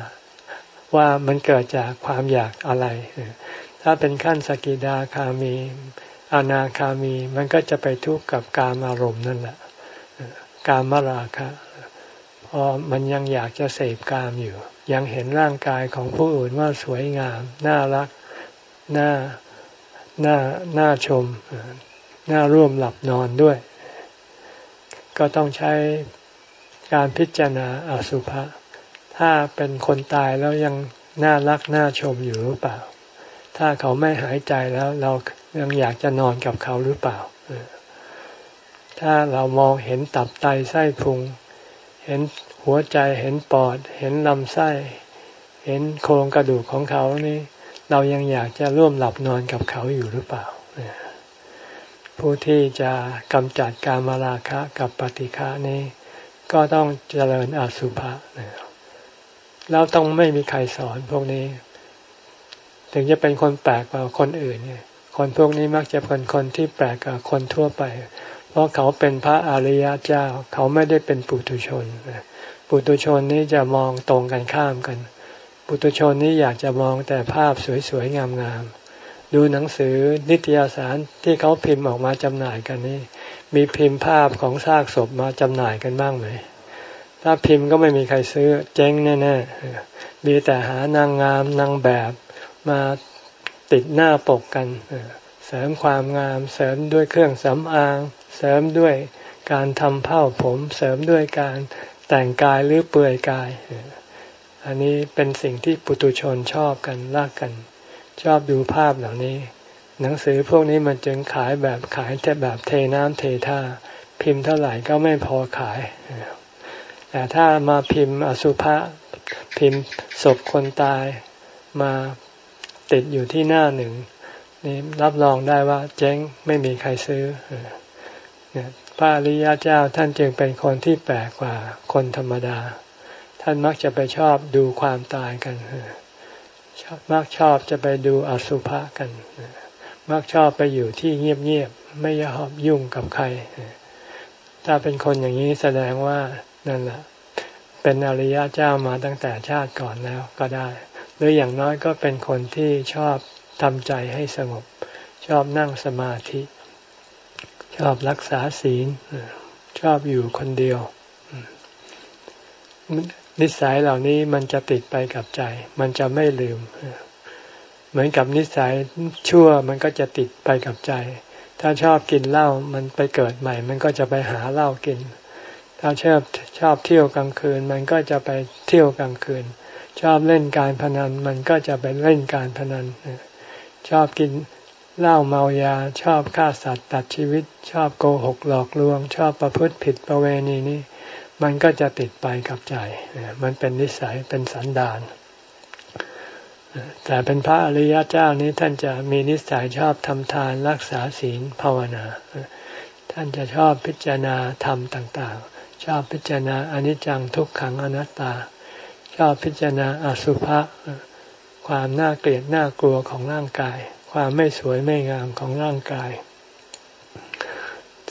ว่ามันเกิดจากความอยากอะไร ถ้าเป็นขั้นสกิดาคามี อนาคามี มันก็จะไปทุกข์กับการอารมณ์นั่นแหละ การมราคะพราะมันยังอยากจะเสพกามอยู่ ยังเห็นร่างกายของผู้อื่นว่าสวยงาม น่ารัก น่า น่า น่าชม น่าร่วมหลับนอนด้วย ก็ต้องใช้การพิจารณาอสุภะ ถ้าเป็นคนตายแล้วยังน่ารัก น่าชมอยู่หรือเปล่า ถ้าเขาไม่หายใจแล้วเรายังอยากจะนอนกับเขาหรือเปล่า ถ้าเรามองเห็นตับไตไส้พุง เห็นหัวใจเห็นปอด เห็นลำไส้ เห็นโครงกระดูกของเขานี่ เรายังอยากจะร่วมหลับนอนกับเขาอยู่หรือเปล่า ผู้ที่จะกำจัดการมาราคะกับปฏิฆะนี้ ก็ต้องเจริญอสุภะแล้วต้องไม่มีใครสอนพวกนี้ ถึงจะเป็นคนแปลกกว่าคนอื่นเนี่ยคนพวกนี้มักจะเป็นคนที่แปลกกับคนทั่วไป เพราะเขาเป็นพระอริยเจ้า เขาไม่ได้เป็นปุถุชนปุถุชนนี้จะมองตรงกันข้ามกัน ปุถุชนนี้อยากจะมองแต่ภาพสวยๆงามๆดูหนังสือนิตยสารที่เขาพิมพ์ออกมาจำหน่ายกันนี่มีพิมพ์ภาพของซากศพมาจำหน่ายกันบ้างไหมถ้าพิมพ์ก็ไม่มีใครซื้อเจ๊งแน่ๆมีแต่หานางงามนางแบบมาติดหน้าปกกันเสริมความงามเสริมด้วยเครื่องสำอาง เสริมด้วยการทำเผ้าผมเสริมด้วยการแต่งกายหรือเปลือยกาย อันนี้เป็นสิ่งที่ปุตุชนชอบกันรักกัน ชอบดูภาพเหล่านี้ หนังสือพวกนี้มันจึงขายแบบขายแต่แบบเทน้ำเทท่า พิมพ์เท่าไหร่ก็ไม่พอขาย แต่ถ้ามาพิมพ์อสุภะพิมพ์ศพคนตายมาติดอยู่ที่หน้าหนึ่งนี่รับรองได้ว่าเจ๊งไม่มีใครซื้อ พระอริยเจ้าท่านจึงเป็นคนที่แปลกกว่าคนธรรมดา ท่านมักจะไปชอบดูความตายกันมักชอบจะไปดูอสุภะกัน มักชอบไปอยู่ที่เงียบๆไม่ยอมยุ่งกับใคร ถ้าเป็นคนอย่างนี้แสดงว่านั่นแหละเป็นอริยะเจ้ามาตั้งแต่ชาติก่อนแล้วก็ได้ หรืออย่างน้อยก็เป็นคนที่ชอบทำใจให้สงบ ชอบนั่งสมาธิ ชอบรักษาศีลชอบอยู่คนเดียว นิสัยเหล่านี้มันจะติดไปกับใจ มันจะไม่ลืม เหมือนกับนิสัยชั่วมันก็จะติดไปกับใจ ถ้าชอบกินเหล้ามันไปเกิดใหม่ มันก็จะไปหาเหล้ากิน ถ้าชอบชอบเที่ยวกลางคืน มันก็จะไปเที่ยวกลางคืน ชอบเล่นการพนัน มันก็จะไปเล่นการพนันชอบกิน เหล้าเมายาชอบฆ่าสัตว์ตัดชีวิต ชอบโกหกหลอกลวง ชอบประพฤติผิดประเวณีนี้มันก็จะติดไปกับใจ มันเป็นนิสัยเป็นสันดาน แต่เป็นพระอริยเจ้านี้ท่านจะมีนิสัยชอบทำทานรักษาศีลภาวนา ท่านจะชอบพิจารณาธรรมต่าง ๆ ชอบพิจารณาอนิจจังทุกขังอนัตตา ชอบพิจารณาอสุภะความน่าเกลียดน่ากลัวของร่างกาย ความไม่สวยไม่งามของร่างกาย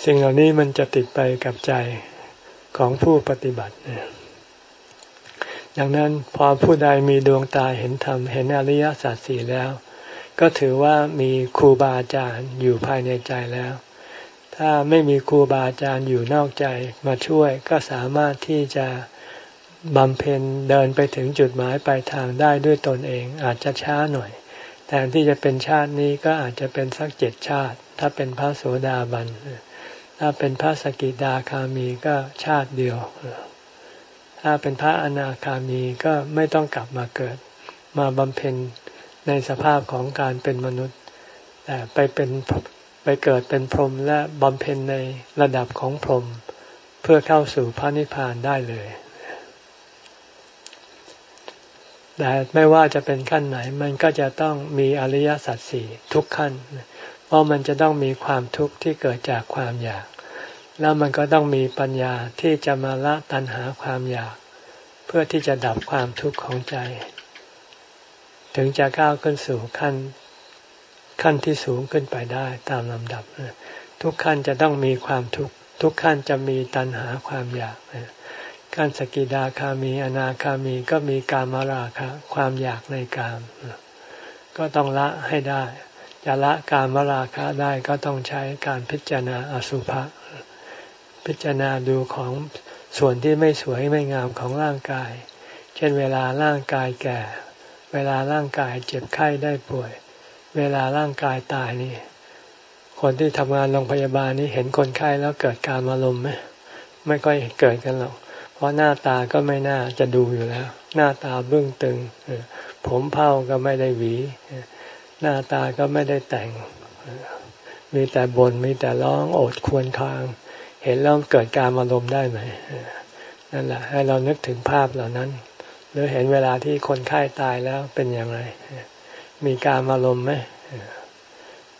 สิ่งเหล่านี้มันจะติดไปกับใจของผู้ปฏิบัติดังนั้นพอผู้ใดมีดวงตาเห็นธรรมเห็นอริยสัจสี่แล้ว ก็ถือว่ามีครูบาอาจารย์อยู่ภายในใจแล้ว ถ้าไม่มีครูบาอาจารย์อยู่นอกใจมาช่วยก็สามารถที่จะบำเพ็ญเดินไปถึงจุดหมายปลายทางได้ด้วยตนเองอาจจะช้าหน่อย แต่ที่จะเป็นชาตินี้ก็อาจจะเป็นสักเจ็ดชาติ ถ้าเป็นพระโสดาบัน ถ้าเป็นพระสกิดาคามีก็ชาติเดียว ถ้าเป็นพระอนาคามีก็ไม่ต้องกลับมาเกิด มาบำเพ็ญในสภาพของการเป็นมนุษย์ แต่ไปเป็นไปเกิดเป็นพรหมและบำเพ็ญในระดับของพรหมเพื่อเข้าสู่พระนิพพานได้เลย แต่ไม่ว่าจะเป็นขั้นไหน มันก็จะต้องมีอริยสัจสี่ทุกขั้น เพราะมันจะต้องมีความทุกข์ที่เกิดจากความอยาก แล้วมันก็ต้องมีปัญญาที่จะมาละตัณหาความอยาก เพื่อที่จะดับความทุกข์ของใจ ถึงจะก้าวขึ้นสู่ขั้น ขั้นที่สูงขึ้นไปได้ตามลำดับ ทุกขั้นจะต้องมีความทุกข์ทุกขั้นจะมีตัณหาความอยาก ขั้นสกิดาคามี อนาคามีก็มีกามราคะความอยากในกาม ก็ต้องละให้ได้ จะละการมราคะได้ก็ต้องใช้การพิจารณาอสุภะพิจารณาดูของส่วนที่ไม่สวยไม่งามของร่างกาย เช่นเวลาร่างกายแก่ เวลาร่างกายเจ็บไข้ได้ป่วย เวลาร่างกายตายนี่ คนที่ทำงานโรงพยาบาลนี่เห็นคนไข้แล้วเกิดการอารมณ์ไหมไม่ค่อยเกิดกันหรอก เพราะหน้าตาก็ไม่น่าจะดูอยู่แล้ว หน้าตาเบื้องตึงผมเผ้าก็ไม่ได้หวี หน้าตาก็ไม่ได้แต่ง มีแต่บน่นมีแต่ร้องโอดควรคาง เห็นแล้วเกิดการอารมณ์ได้ไหมนั่นแหละ ให้เรานึกถึงภาพเหล่านั้น หรือเห็นเวลาที่คนไข้าตายแล้วเป็นอย่างไร มีการอารมณ์ไหม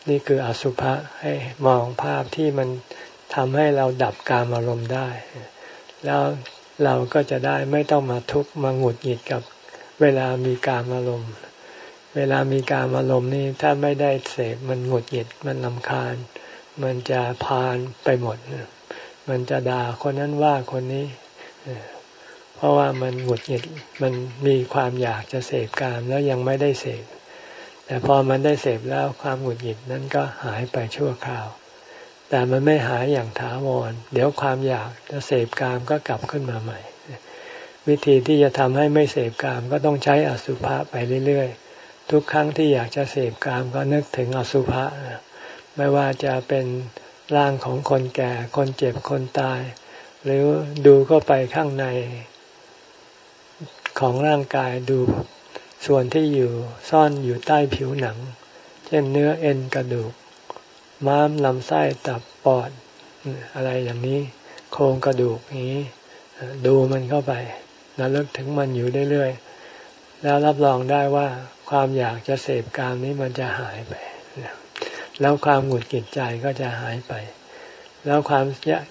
นี่คืออสุภะให้มองภาพที่มันทำให้เราดับการอารมณ์ได้ แล้ว เราก็จะได้ไม่ต้องมาทุกข์มาหงุดหงิดกับเวลามีการอารมณ์ เวลามีการอารมณ์นี่ถ้าไม่ได้เสพมันหงุดหงิดมันลำคาญ มันจะพานไปหมด มันจะด่าคนนั้นว่าคนนี้ เพราะว่ามันหงุดหงิดมันมีความอยากจะเสพกามแล้วยังไม่ได้เสพแต่พอมันได้เสพแล้วความหงุดหงิดนั้นก็หายไปชั่วคราว แต่มันไม่หายอย่างถาวร เดี๋ยวความอยากจะเสพกามก็กลับขึ้นมาใหม่ วิธีที่จะทำให้ไม่เสพกามก็ต้องใช้อสุภะไปเรื่อยๆ ทุกครั้งที่อยากจะเสพกามก็นึกถึงอสุภะไม่ว่าจะเป็นร่างของคนแก่ คนเจ็บ คนตาย หรือดูก็ไปข้างในของร่างกายดูส่วนที่อยู่ซ่อนอยู่ใต้ผิวหนัง เช่นเนื้อเอ็นกระดูก ม้ามลำไส้ตับปอดอะไรอย่างนี้ โครงกระดูกนี้ ดูมันเข้าไปแล้วลึกถึงมันอยู่เรื่อยๆแล้วรับรองได้ว่าความอยากจะเสพกามนี้มันจะหายไป แล้วความหงุดหงิดใจก็จะหายไป แล้วความ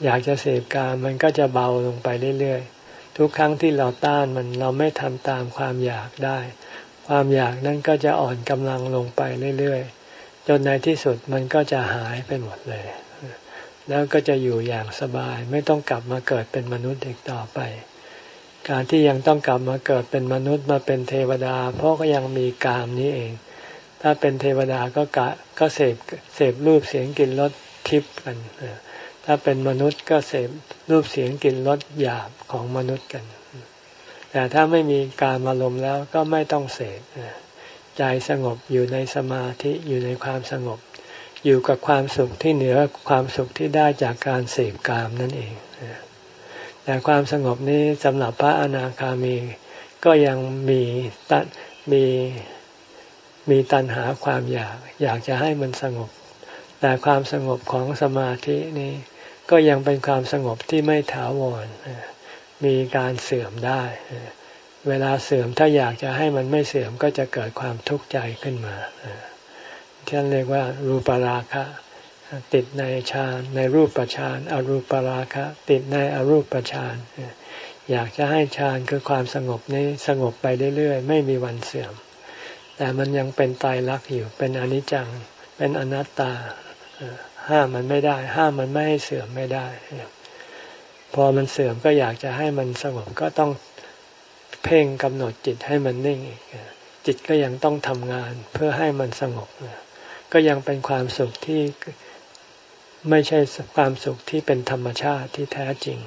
อยากจะเสพกามมันก็จะเบาลงไปเรื่อยๆ ทุกครั้งที่เราต้านมันเราไม่ทำตามความอยากได้ ความอยากนั้นก็จะอ่อนกำลังลงไปเรื่อยๆ จนในที่สุดมันก็จะหายไปหมดเลย แล้วก็จะอยู่อย่างสบาย ไม่ต้องกลับมาเกิดเป็นมนุษย์อีกต่อไป การที่ยังต้องกลับมาเกิดเป็นมนุษย์มาเป็นเทวดา เพราะก็ยังมีกามนี้เอง ถ้าเป็นเทวดาก็กะก็เสพเสพรูปเสียงกลิ่นรสทิพย์กัน ถ้าเป็นมนุษย์ก็เสพรูปเสียงกลิ่นรสหยาบของมนุษย์กัน แต่ถ้าไม่มีการอารมณ์แล้วก็ไม่ต้องเสพ ใจสงบอยู่ในสมาธิอยู่ในความสงบ อยู่กับความสุขที่เหนือความสุขที่ได้จากการเสพกามนั่นเองแต่ความสงบนี้สำหรับพระอนาคามีก็ยังมีตัมีมีตัณหาความอยาก อยากจะให้มันสงบ แต่ความสงบของสมาธินี้ ก็ยังเป็นความสงบที่ไม่ถาวรมีการเสื่อมได้ เวลาเสื่อมถ้าอยากจะให้มันไม่เสื่อมก็จะเกิดความทุกข์ใจขึ้นมาท่านเรียกว่า รูปราคะ ติดในฌานในรูปฌานอรูปราคะ ติดในอรูปฌานอยากจะให้ฌานคือความสงบนี้สงบไปเรื่อยๆ ไม่มีวันเสื่อม แต่มันยังเป็นตายรักอยู่เป็นอนิจจัง เป็นอนัตตา ห้ามมันไม่ได้ ห้ามมันไม่ให้เสื่อมไม่ได้ พอมันเสื่อมก็อยากจะให้มันสงบก็ต้อง เพ่งกำหนดจิตให้มันนิ่งอีกจิตก็ยังต้องทำงานเพื่อให้มันสงบก็ยังเป็นความสุขที่ไม่ใช่ความสุขที่เป็นธรรมชาติที่แท้จริง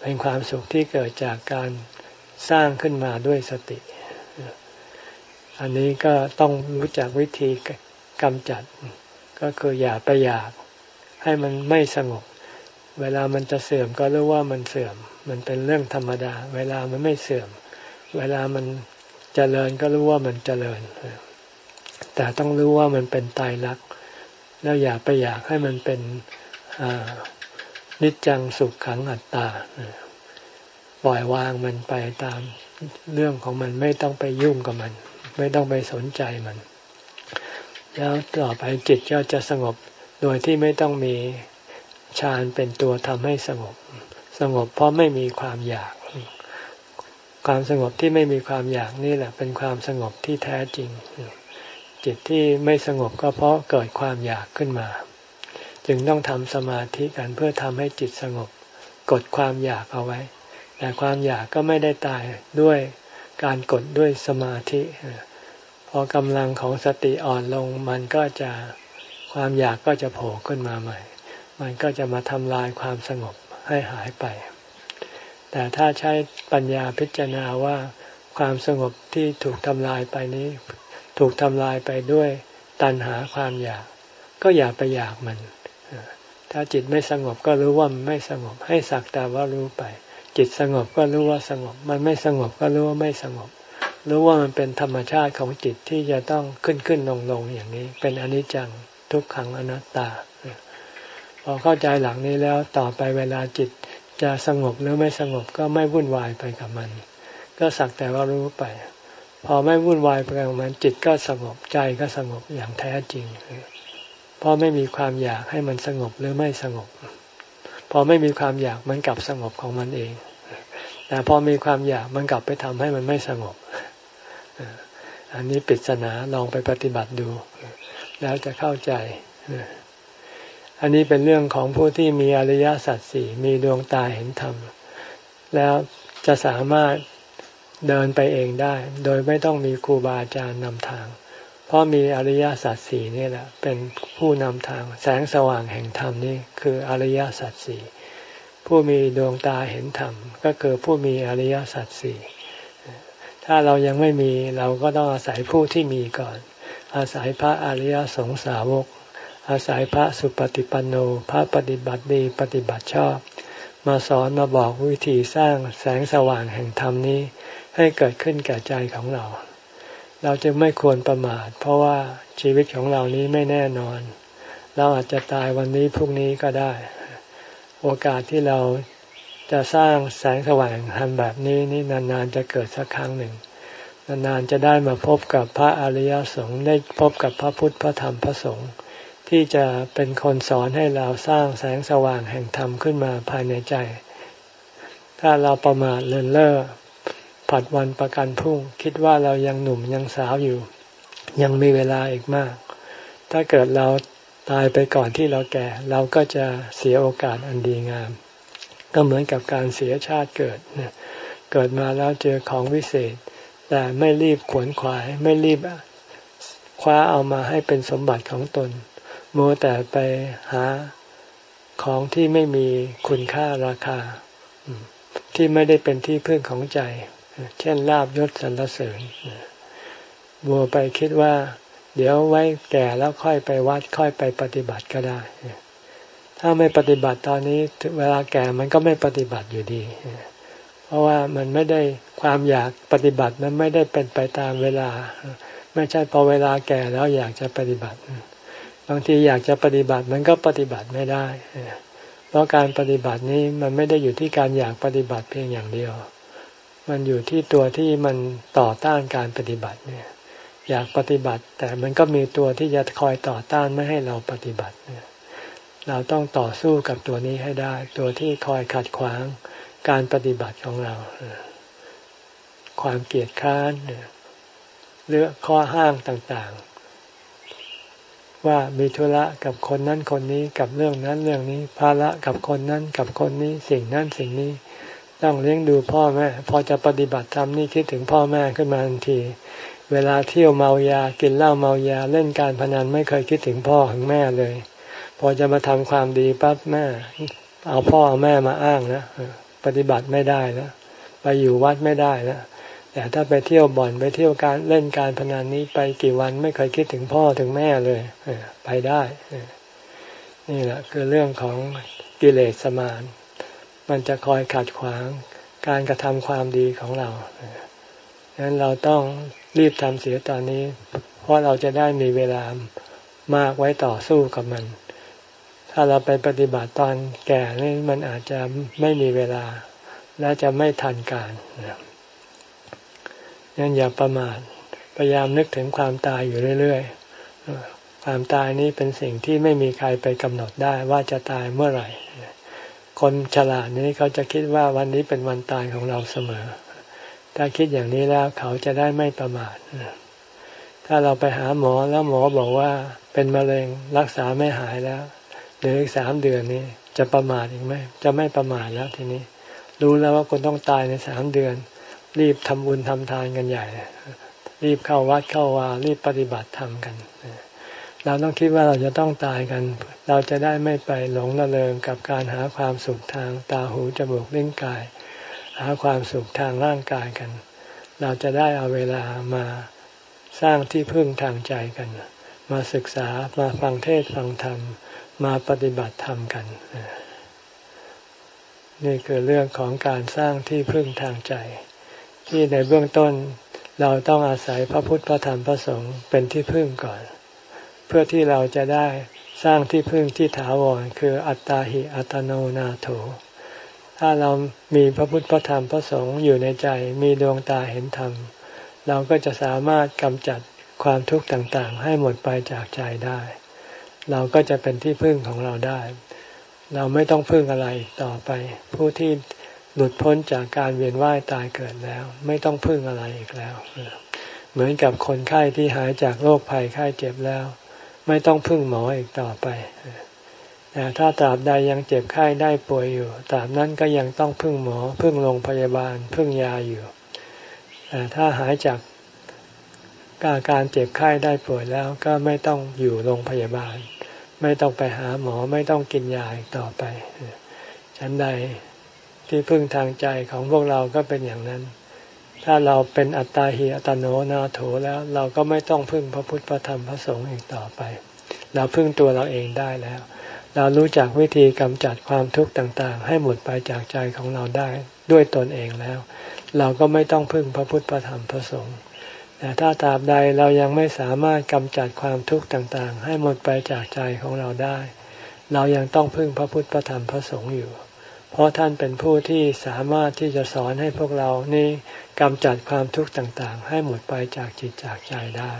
เป็นความสุขที่เกิดจากการสร้างขึ้นมาด้วยสติ อันนี้ก็ต้องรู้จักวิธีกำจัด ก็คืออย่าไปอยาก ให้มันไม่สงบ เวลามันจะเสื่อมก็รู้ว่ามันเสื่อม มันเป็นเรื่องธรรมดา เวลามันไม่เสื่อม เวลามันเจริญก็รู้ว่ามันเจริญ แต่ต้องรู้ว่ามันเป็นตายรัก แล้วอย่าไปอยากให้มันเป็นนิจจังสุขขังอัตตา ปล่อยวางมันไปตามเรื่องของมันไม่ต้องไปยุ่งกับมัน ไม่ต้องไปสนใจมัน แล้วต่อไปจิตก็จะสงบโดยที่ไม่ต้องมีฌานเป็นตัวทำให้สงบ สงบเพราะไม่มีความอยาก ความสงบที่ไม่มีความอยากนี่แหละ เป็นความสงบที่แท้จริง จิตที่ไม่สงบก็เพราะเกิดความอยากขึ้นมา จึงต้องทำสมาธิกันเพื่อทำให้จิตสงบ กดความอยากเอาไว้ แต่ความอยากก็ไม่ได้ตายด้วยการกดด้วยสมาธิพอกำลังของสติอ่อนลงมันก็จะความอยากก็จะโผล่ขึ้นมาใหม่ มันก็จะมาทำลายความสงบให้หายไป แต่ถ้าใช้ปัญญาพิจารณาว่าความสงบที่ถูกทำลายไปนี้ ถูกทำลายไปด้วยตัณหาความอยาก ก็อย่าไปอยากมัน ถ้าจิตไม่สงบก็รู้ว่ามันไม่สงบ ให้สักแต่ว่ารู้ไป จิตสงบก็รู้ว่าสงบ มันไม่สงบก็รู้ว่าไม่สงบ รู้ว่ามันเป็นธรรมชาติของจิตที่จะต้องขึ้นขึ้นลงลงอย่างนี้ เป็นอนิจจังทุกขังอนัตตา พอเข้าใจหลังนี้แล้วต่อไปเวลาจิต จะสงบหรือไม่สงบก็ไม่วุ่นวายไปกับมัน ก็สักแต่ว่ารู้ไป พอไม่วุ่นวายไปกับมันจิตก็สงบใจก็สงบอย่างแท้จริงเพราะไม่มีความอยากให้มันสงบหรือไม่สงบ พอไม่มีความอยากมันกลับสงบของมันเอง แต่พอมีความอยากมันกลับไปทำให้มันไม่สงบ อันนี้ปริศนาลองไปปฏิบัติดู แล้วจะเข้าใจ อันนี้เป็นเรื่องของผู้ที่มีอริยสัจสี่มีดวงตาเห็นธรรม แล้วจะสามารถเดินไปเองได้ โดยไม่ต้องมีครูบาอาจารย์นำทาง เพราะมีอริยสัจสี่นี่แหละ เป็นผู้นำทาง แสงสว่างแห่งธรรมนี่คืออริยสัจสี่ผู้มีดวงตาเห็นธรรม ก็คือผู้มีอริยสัจสี่ถ้าเรายังไม่มีเราก็ต้องอาศัยผู้ที่มีก่อน อาศัยพระอริยสงสาวก อาศัยพระสุปฏิปันโนพระปฏิบัติดีปฏิบัติชอบ มาสอนมาบอกวิธีสร้างแสงสว่างแห่งธรรมนี้ ให้เกิดขึ้นแก่ใจของเรา เราจะไม่ควรประมาท เพราะว่าชีวิตของเรานี้ไม่แน่นอน เราอาจจะตายวันนี้พรุ่งนี้ก็ได้ โอกาสที่เราจะสร้างแสงสว่างทำแบบนี้นี่นานๆจะเกิดสักครั้งหนึ่ง นานๆจะได้มาพบกับพระอริยสงฆ์ได้พบกับพระพุทธพระธรรมพระสงฆ์ ที่จะเป็นคนสอนให้เราสร้างแสงสว่างแห่งธรรมขึ้นมาภายในใจ ถ้าเราประมาทเลินเล่อผัดวันประกันพรุ่ง คิดว่าเรายังหนุ่มยังสาวอยู่ ยังมีเวลาอีกมาก ถ้าเกิดเราตายไปก่อนที่เราแก่ เราก็จะเสียโอกาสอันดีงาม ก็เหมือนกับการเสียชาติเกิดเกิดมาแล้วเจอของวิเศษ แต่ไม่รีบขวนขวายไม่รีบคว้าเอามาให้เป็นสมบัติของตน โมแต่ไปหาของที่ไม่มีคุณค่าราคา ที่ไม่ได้เป็นที่พึ่งของใจ เช่นลาบยศสรรเสริญบัวไปคิดว่า เดี๋ยวไว้แก่แล้วค่อยไปวัดค่อยไปปฏิบัติก็ได้ ถ้าไม่ปฏิบัติตอนนี้เวลาแก่มันก็ไม่ปฏิบัติอยู่ดี เพราะว่ามันไม่ได้ความอยากปฏิบัติมันไม่ได้เป็นไปตามเวลา ไม่ใช่พอเวลาแก่แล้วอยากจะปฏิบัติ บางทีอยากจะปฏิบัติมันก็ปฏิบัติไม่ได้ เพราะการปฏิบัตินี้มันไม่ได้อยู่ที่การอยากปฏิบัติเพียงอย่างเดียว มันอยู่ที่ตัวที่มันต่อต้านการปฏิบัติเนี่ย อยากปฏิบัติ แต่มันก็มีตัวที่จะคอยต่อต้านไม่ให้เราปฏิบัติเนี่ยเราต้องต่อสู้กับตัวนี้ให้ได้ ตัวที่คอยขัดขวางการปฏิบัติของเรา ความเกลียดค้านเรื่องข้อห้างต่าง ว่ามีธุระกับคนนั้นคนนี้กับเรื่องนั้นเรื่องนี้ ภาระกับคนนั้นกับคนนี้สิ่งนั้นสิ่งนี้ ต้องเลี้ยงดูพ่อแม่พอจะปฏิบัติธรรมนี่คิดถึงพ่อแม่ขึ้นมาทันที เวลาเที่ยวเมายากินเหล้าเมายาเล่นการพนันไม่เคยคิดถึงพ่อถึงแม่เลย พอจะมาทำความดีปั๊บแม่ เอาพ่อเอาแม่มาอ้างนะปฏิบัติไม่ได้แล้วไปอยู่วัดไม่ได้แล้ว แต่ถ้าไปเที่ยวบ่อนไปเที่ยวการเล่นการพนันนี้ไปกี่วันไม่เคยคิดถึงพ่อถึงแม่เลยไปได้นี่แหละคือเรื่องของกิเลสมานมันจะคอยขัดขวางการกระทำความดีของเราดังนั้นเราต้องรีบทำเสียตอนนี้ เพราะเราจะได้มีเวลามากไว้ต่อสู้กับมัน ถ้าเราไปปฏิบัติตอนแก่นี่มันอาจจะไม่มีเวลา และจะไม่ทันการนะ งั้นอย่าประมาทพยายามนึกถึงความตายอยู่เรื่อยๆความตายนี้เป็นสิ่งที่ไม่มีใครไปกำหนดได้ว่าจะตายเมื่อไหร่ คนฉลาดนี้เขาจะคิดว่าวันนี้เป็นวันตายของเราเสมอ ถ้าคิดอย่างนี้แล้วเขาจะได้ไม่ประมาทถ้าเราไปหาหมอแล้วหมอบอกว่าเป็นมะเร็งรักษาไม่หายแล้วเหลืออีกสามเดือนนี้จะประมาทอีกไหมจะไม่ประมาทแล้วทีนี้ รู้แล้วว่าคุณต้องตายในสามเดือน รีบทำบุญทำทานกันใหญ่ รีบเข้าวัดเข้าวารีบปฏิบัติธรรมกันเราต้องคิดว่าเราจะต้องตายกัน เราจะได้ไม่ไปหลงระเริงกับการหาความสุขทางตาหูจมูกลิ้นกาย หาความสุขทางร่างกายกัน เราจะได้เอาเวลามาสร้างที่พึ่งทางใจกัน มาศึกษามาฟังเทศฟังธรรม มาปฏิบัติธรรมกัน นี่คือเรื่องของการสร้างที่พึ่งทางใจ ที่ในเบื้องต้นเราต้องอาศัยพระพุทธพระธรรมพระสงฆ์เป็นที่พึ่งก่อน เพื่อที่เราจะได้สร้างที่พึ่งที่ถาวรคืออัตตาหิอัตโนนาโถ ถ้าเรามีพระพุทธพระธรรมพระสงฆ์อยู่ในใจมีดวงตาเห็นธรรม เราก็จะสามารถกำจัดความทุกข์ต่างๆ ให้หมดไปจากใจได้ เราก็จะเป็นที่พึ่งของเราได้ เราไม่ต้องพึ่งอะไรต่อไป ผู้ที่ หลุดพ้นจากการเวียนว่ายตายเกิดแล้ว ไม่ต้องพึ่งอะไรอีกแล้ว เหมือนกับคนไข้ที่หายจากโรคภัยไข้เจ็บแล้ว ไม่ต้องพึ่งหมออีกต่อไปแต่ถ้าตราบใดยังเจ็บไข้ได้ป่วยอยู่ตราบนั้นก็ยังต้องพึ่งหมอ พึ่งโรงพยาบาล พึ่งยาอยู่แต่ถ้าหายจากกาการเจ็บไข้ได้ป่วยแล้วก็ไม่ต้องอยู่โรงพยาบาล ไม่ต้องไปหาหมอไม่ต้องกินยาอีกต่อไปฉันใด ที่พึ่งทางใจของพวกเราก็เป็นอย่างนั้น ถ้าเราเป็นอัตตาหิอัตโนนาโถแล้วเราก็ไม่ต้องพึ่งพระพุทธพระธรรมพระสงฆ์อีกต่อไป เราพึ่งตัวเราเองได้แล้ว เรารู้จักวิธีกำจัดความทุกข์ต่างๆ ให้หมดไปจากใจของเราได้ด้วยตนเองแล้ว เราก็ไม่ต้องพึ่งพระพุทธพระธรรมพระสงฆ์แต่ถ้าตราบใดเรายังไม่สามารถกำจัดความทุกข์ต่างๆ ให้หมดไปจากใจของเราได้ เรายังต้องพึ่งพระพุทธพระธรรมพระสงฆ์อยู่ เพราะท่านเป็นผู้ที่สามารถที่จะสอนให้พวกเรานี่กำจัดความทุกข์ต่างๆ ให้หมดไปจากจิตจากใจได้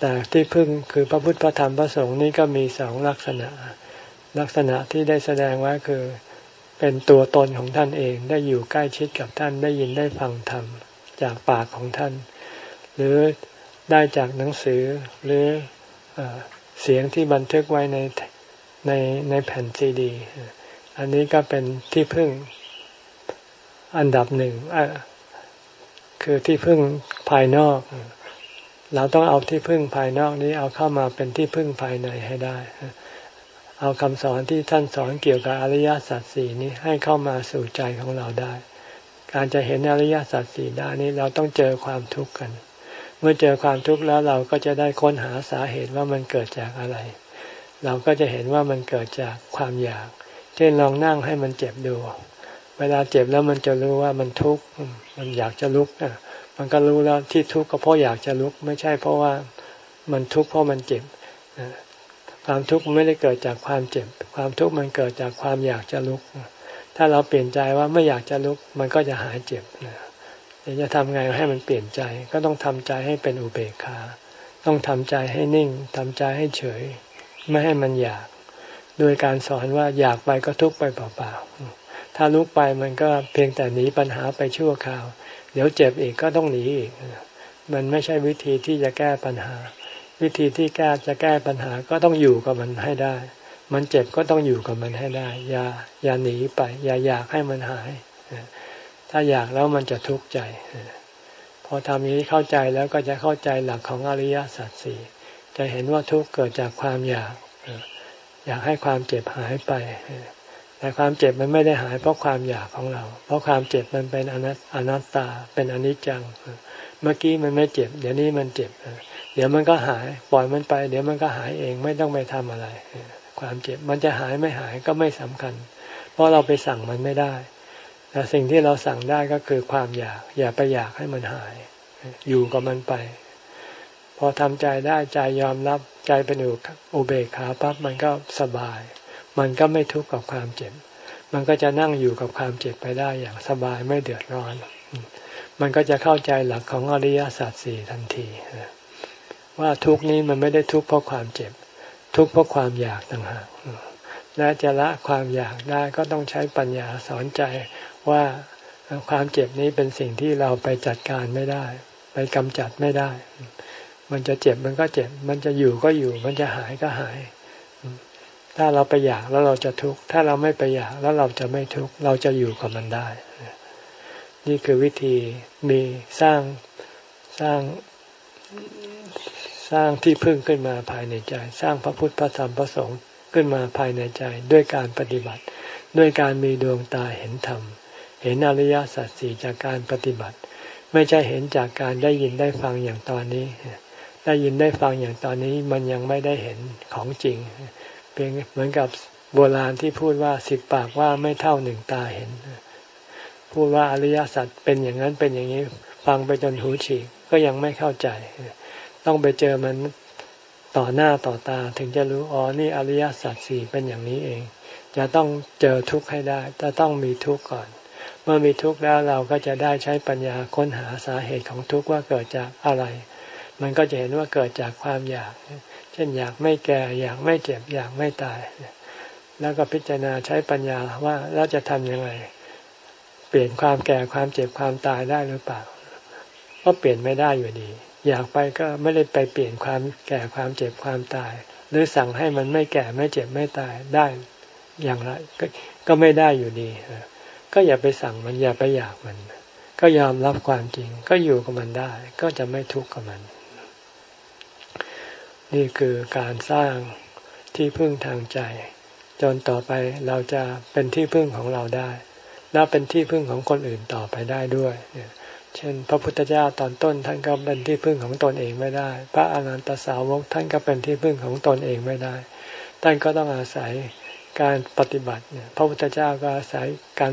แต่ที่พึ่งคือพระพุทธพระธรรมพระสงฆ์นี่ก็มีสองลักษณะ ลักษณะที่ได้แสดงไว้คือเป็นตัวตนของท่านเองได้อยู่ใกล้ชิดกับท่านได้ยินได้ฟังธรรมจากปากของท่าน หรือได้จากหนังสือหรือเสียงที่บันทึกไว้ใน ในในแผ่นซีดี อันนี้ก็เป็นที่พึ่งอันดับหนึ่งคือที่พึ่งภายนอก เราต้องเอาที่พึ่งภายนอกนี้เอาเข้ามาเป็นที่พึ่งภายในให้ได้ เอาคำสอนที่ท่านสอนเกี่ยวกับอริยสัจสี่นี้ให้เข้ามาสู่ใจของเราได้ การจะเห็นอริยสัจสี่ได้นี้เราต้องเจอความทุกข์กัน เมื่อเจอความทุกข์แล้วเราก็จะได้ค้นหาสาเหตุว่ามันเกิดจากอะไร เราก็จะเห็นว่ามันเกิดจากความอยาก เช่นลองนั่งให้มันเจ็บดู เวลาเจ็บแล้วมันจะรู้ว่ามันทุกข์ มันอยากจะลุกอะมันก็รู้แล้วที่ทุกข์ก็เพราะอยากจะลุก ไม่ใช่เพราะว่ามันทุกข์เพราะมันเจ็บความทุกข์ไม่ได้เกิดจากความเจ็บ ความทุกข์มันเกิดจากความอยากจะลุก ถ้าเราเปลี่ยนใจว่าไม่อยากจะลุก มันก็จะหายเจ็บจะทำไงให้มันเปลี่ยนใจ ก็ต้องทำใจให้เป็นอุเบกขา ต้องทำใจให้นิ่งทำใจให้เฉย ไม่ให้มันอยาก โดยการสอนว่าอยากไปก็ทุกไปเปล่าๆ ถ้าลุกไปมันก็เพียงแต่หนีปัญหาไปชั่วคราว เดี๋ยวเจ็บอีกก็ต้องหนีอีก มันไม่ใช่วิธีที่จะแก้ปัญหา วิธีที่แก้จะแก้ปัญหาก็ต้องอยู่กับมันให้ได้ มันเจ็บก็ต้องอยู่กับมันให้ได้ อย่าอย่าหนีไป อย่าอยากให้มันหาย ถ้าอยากแล้วมันจะทุกข์ใจ พอทำนี้เข้าใจแล้วก็จะเข้าใจหลักของอริยสัจสี่ จะเห็นว่าทุกข์เกิดจากความอยาก อยากให้ความเจ็บหายไป แต่ความเจ็บมันไม่ได้หายเพราะความอยากของเรา เพราะความเจ็บมันเป็นอนัตอนัตตา เป็นอนิจจัง เมื่อกี้มันไม่เจ็บ เดี๋ยวนี้มันเจ็บ เดี๋ยวมันก็หาย ปล่อยมันไป เดี๋ยวมันก็หายเอง ไม่ต้องไปทำอะไร ความเจ็บมันจะหายไม่หายก็ไม่สำคัญ เพราะเราไปสั่งมันไม่ได้ แต่สิ่งที่เราสั่งได้ก็คือความอยาก อย่าไปอยากให้มันหาย อยู่กับมันไป พอทำใจได้ใจยอมรับใจเป็นอุเบกขาปั๊บมันก็สบาย มันก็ไม่ทุกข์กับความเจ็บ มันก็จะนั่งอยู่กับความเจ็บไปได้อย่างสบายไม่เดือดร้อน มันก็จะเข้าใจหลักของอริยสัจสี่ทันทีว่าทุกนี้มันไม่ได้ทุกข์เพราะความเจ็บ ทุกข์เพราะความอยากต่างหากและจะละความอยากได้ก็ต้องใช้ปัญญาสอนใจว่าความเจ็บนี้เป็นสิ่งที่เราไปจัดการไม่ได้ ไปกำจัดไม่ได้ มันจะเจ็บมันก็เจ็บ มันจะอยู่ก็อยู่ มันจะหายก็หาย ถ้าเราไปอยากแล้วเราจะทุกข์ ถ้าเราไม่ไปอยากแล้วเราจะไม่ทุกข์ เราจะอยู่กับมันได้ นี่คือวิธีมีสร้างสร้างสร้างที่พึ่งขึ้นมาภายในใจ สร้างพระพุทธพระธรรมพระสงฆ์ขึ้นมาภายในใจ ด้วยการปฏิบัติ ด้วยการมีดวงตาเห็นธรรม เห็นอริยสัจสี่จากการปฏิบัติ ไม่ใช่เห็นจากการได้ยินได้ฟังอย่างตอนนี้ ได้ยินได้ฟังอย่างตอนนี้มันยังไม่ได้เห็นของจริงพียงเหมือนกับโบราณที่พูดว่าสิบปากว่าไม่เท่าหนึ่งตาเห็น พูดว่าอริยสัจเป็นอย่างนั้นเป็นอย่างนี้ ฟังไปจนหูฉีกก็ยังไม่เข้าใจ ต้องไปเจอมันต่อหน้าต่อตาถึงจะรู้อ๋อนี่อริยสัจสี่เป็นอย่างนี้เอง จะต้องเจอทุกข์ให้ได้จะต้องมีทุกข์ก่อน เมื่อมีทุกข์แล้วเราก็จะได้ใช้ปัญญาค้นหาสาเหตุของทุกข์ว่าเกิดจากอะไร มันก็จะเห็นว่าเกิดจากความอยาก เช่นอยากไม่แก่อยากไม่เจ็บอยากไม่ตาย แล้วก็พิจารณาใช้ปัญญาว่าเราจะทำยังไง เปลี่ยนความแก่ความเจ็บความตายได้หรือเปล่า ก็เปลี่ยนไม่ได้อยู่ดี อยากไปก็ไม่ได้ไปเปลี่ยนความแก่ความเจ็บความตาย หรือสั่งให้มันไม่แก่ไม่เจ็บไม่ตายได้อย่างไรกก็ไม่ได้อยู่ดี ก็อย่าไปสั่งมันอย่าไปอยากมัน ก็ยอมรับความจริง ก็อยู่กับมันได้ ก็จะไม่ทุกข์กับมัน นี่คือการสร้างที่พึ่งทางใจ จนต่อไปเราจะเป็นที่พึ่งของเราได้ แล้วเป็นที่พึ่งของคนอื่นต่อไปได้ด้วย เช่น พระพุทธเจ้าตอนต้นท่านก็เป็นที่พึ่งของตนเองไม่ได้ พระอนันตสาวกท่านก็เป็นที่พึ่งของตนเองไม่ได้ ท่านก็ต้องอาศัยการปฏิบัติพระพุทธเจ้าก็อาศัยการ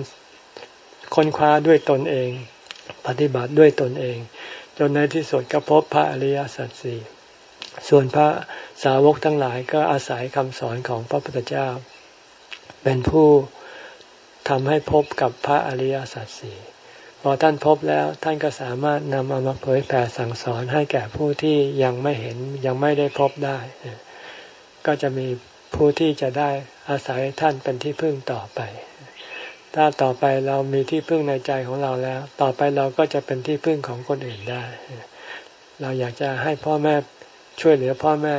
ค้นคว้าด้วยตนเอง ปฏิบัติด้วยตนเอง จนในที่สุดก็พบพระอริยสัจสี่ ส่วนพระสาวกทั้งหลายก็อาศัยคำสอนของพระพุทธเจ้า เป็นผู้ทำให้พบกับพระอริยสัจสี่พอท่านพบแล้วท่านก็สามารถนำเอามาเผยแผ่สั่งสอนให้แก่ผู้ที่ยังไม่เห็นยังไม่ได้พบได้ ก็จะมีผู้ที่จะได้อาศัยท่านเป็นที่พึ่งต่อไป ถ้าต่อไปเรามีที่พึ่งในใจของเราแล้ว ต่อไปเราก็จะเป็นที่พึ่งของคนอื่นได้ เราอยากจะให้พ่อแม่ ช่วยเหลือพ่อแม่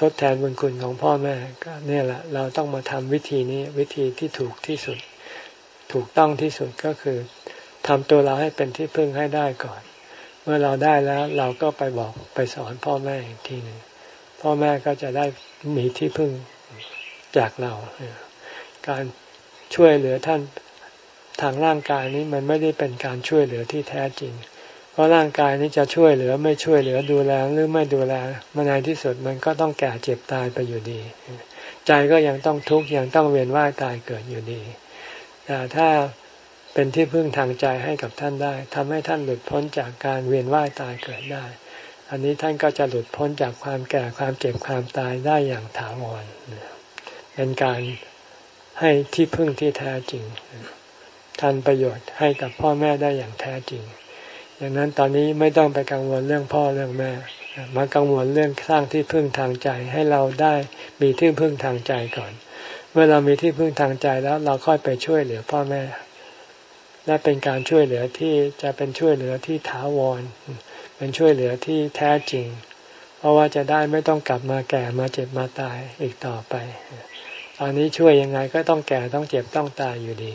ทดแทนบุญคุณของพ่อแม่ก็เนี่ยแหละ เราต้องมาทำวิธีนี้วิธีที่ถูกที่สุด ถูกต้องที่สุดก็คือทำตัวเราให้เป็นที่พึ่งให้ได้ก่อน เมื่อเราได้แล้วเราก็ไปบอกไปสอนพ่อแม่อีกทีหนึ่งพ่อแม่ก็จะได้มีที่พึ่งจากเรา การช่วยเหลือท่านทางร่างกายนี้มันไม่ได้เป็นการช่วยเหลือที่แท้จริง ราะร่างกายนี้จะช่วยเหลือไม่ช่วยเหลือดูแลหรือไม่ดูแลมันในที่สุดมันก็ต้องแก่เจ็บตายไปอยู่ดี ใจก็ยังต้องทุกข์ยังต้องเวียนว่ายตายเกิดอยู่ดีแต่ถ้าเป็นที่พึ่งทางใจให้กับท่านได้ทำให้ท่านหลุดพ้นจากการเวียนว่ายตายเกิดได้ อันนี้ท่านก็จะหลุดพ้นจากความแก่ความเจ็บความตายได้อย่างถาวรเป็นการให้ที่พึ่งที่แท้จริงทันประโยชน์ให้กับพ่อแม่ได้อย่างแท้จริง อย่างนั้นตอนนี้ไม่ต้องไปกังวลเรื่องพ่อเรื่องแม่ มากังวลเรื่องสร้างที่พึ่งทางใจให้เราได้มีที่พึ่งทางใจก่อน เมื่อเรามีที่พึ่งทางใจแล้วเราค่อยไปช่วยเหลือพ่อแม่ และเป็นการช่วยเหลือที่จะเป็นช่วยเหลือที่ถาวร เป็นช่วยเหลือที่แท้จริง เพราะว่าจะได้ไม่ต้องกลับมาแก่มาเจ็บมาตายอีกต่อไป ตอนนี้ช่วยยังไงก็ต้องแก่ต้องเจ็บต้องตายอยู่ดี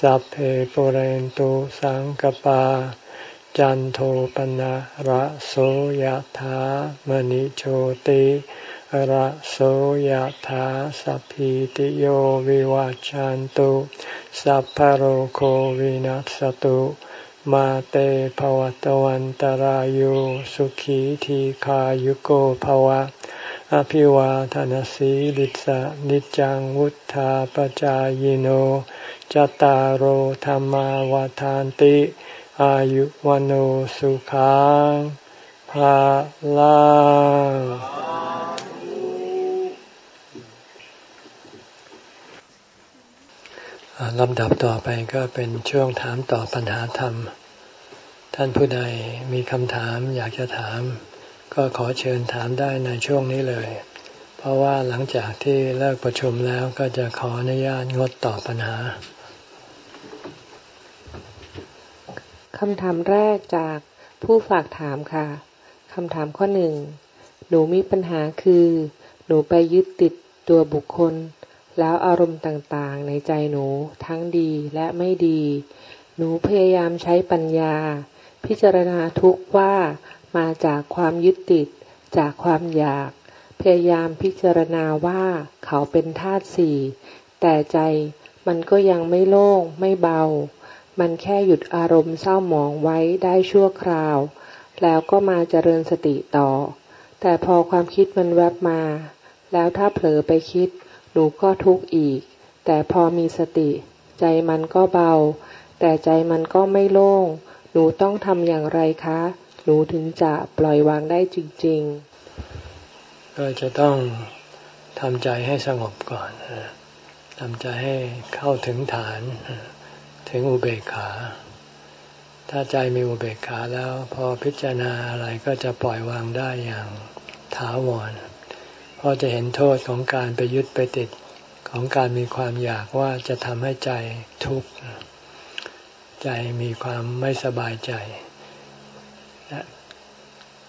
สัพเพปุเรนตุสังกปา จันโทปนะระโสยธามณิโชติระโสยธาสัพพิติโยวิวัจจันตุ สัพพโรโควินัสตุ มาเตภวตวันตารโยสุขีทีขายุโกภวะ อภิวาทานสีลิสะนิจังวุธาปจายโน จตารโหธรรมาวาทานติ อายุวันโอสุขังภาลังลำดับต่อไปก็เป็นช่วงถามตอบปัญหาธรรม ท่านผู้ใดมีคำถามอยากจะถาม ก็ขอเชิญถามได้ในช่วงนี้เลย เพราะว่าหลังจากที่เลิกประชุมแล้วก็จะขออนุญาตงดตอบปัญหา คำถามแรกจากผู้ฝากถามค่ะ คำถามข้อหนึ่ง หนูมีปัญหาคือ หนูไปยึดติดตัวบุคคล แล้วอารมณ์ต่างๆ ในใจหนูทั้งดีและไม่ดี หนูพยายามใช้ปัญญา พิจารณาทุกว่ามาจากความยึดติด จากความอยาก พยายามพิจารณาว่าเขาเป็นธาตุสี่ แต่ใจมันก็ยังไม่โล่งไม่เบา มันแค่หยุดอารมณ์เศร้าหมองไว้ได้ชั่วคราว แล้วก็มาเจริญสติต่อ แต่พอความคิดมันแวบมา แล้วถ้าเผลอไปคิดหนูก็ทุกข์อีก แต่พอมีสติ ใจมันก็เบา แต่ใจมันก็ไม่โล่ง หนูต้องทำอย่างไรคะ หนูถึงจะปล่อยวางได้จริง ๆ ก็จะต้องทำใจให้สงบก่อนทำใจให้เข้าถึงฐาน ถึงอุเบกขา ถ้าใจมีอุเบกขาแล้ว พอพิจารณาอะไรก็จะปล่อยวางได้อย่างถาวรเพราะจะเห็นโทษของการไปยึดไปติดของการมีความอยากว่าจะทำให้ใจทุกข์ใจมีความไม่สบายใจ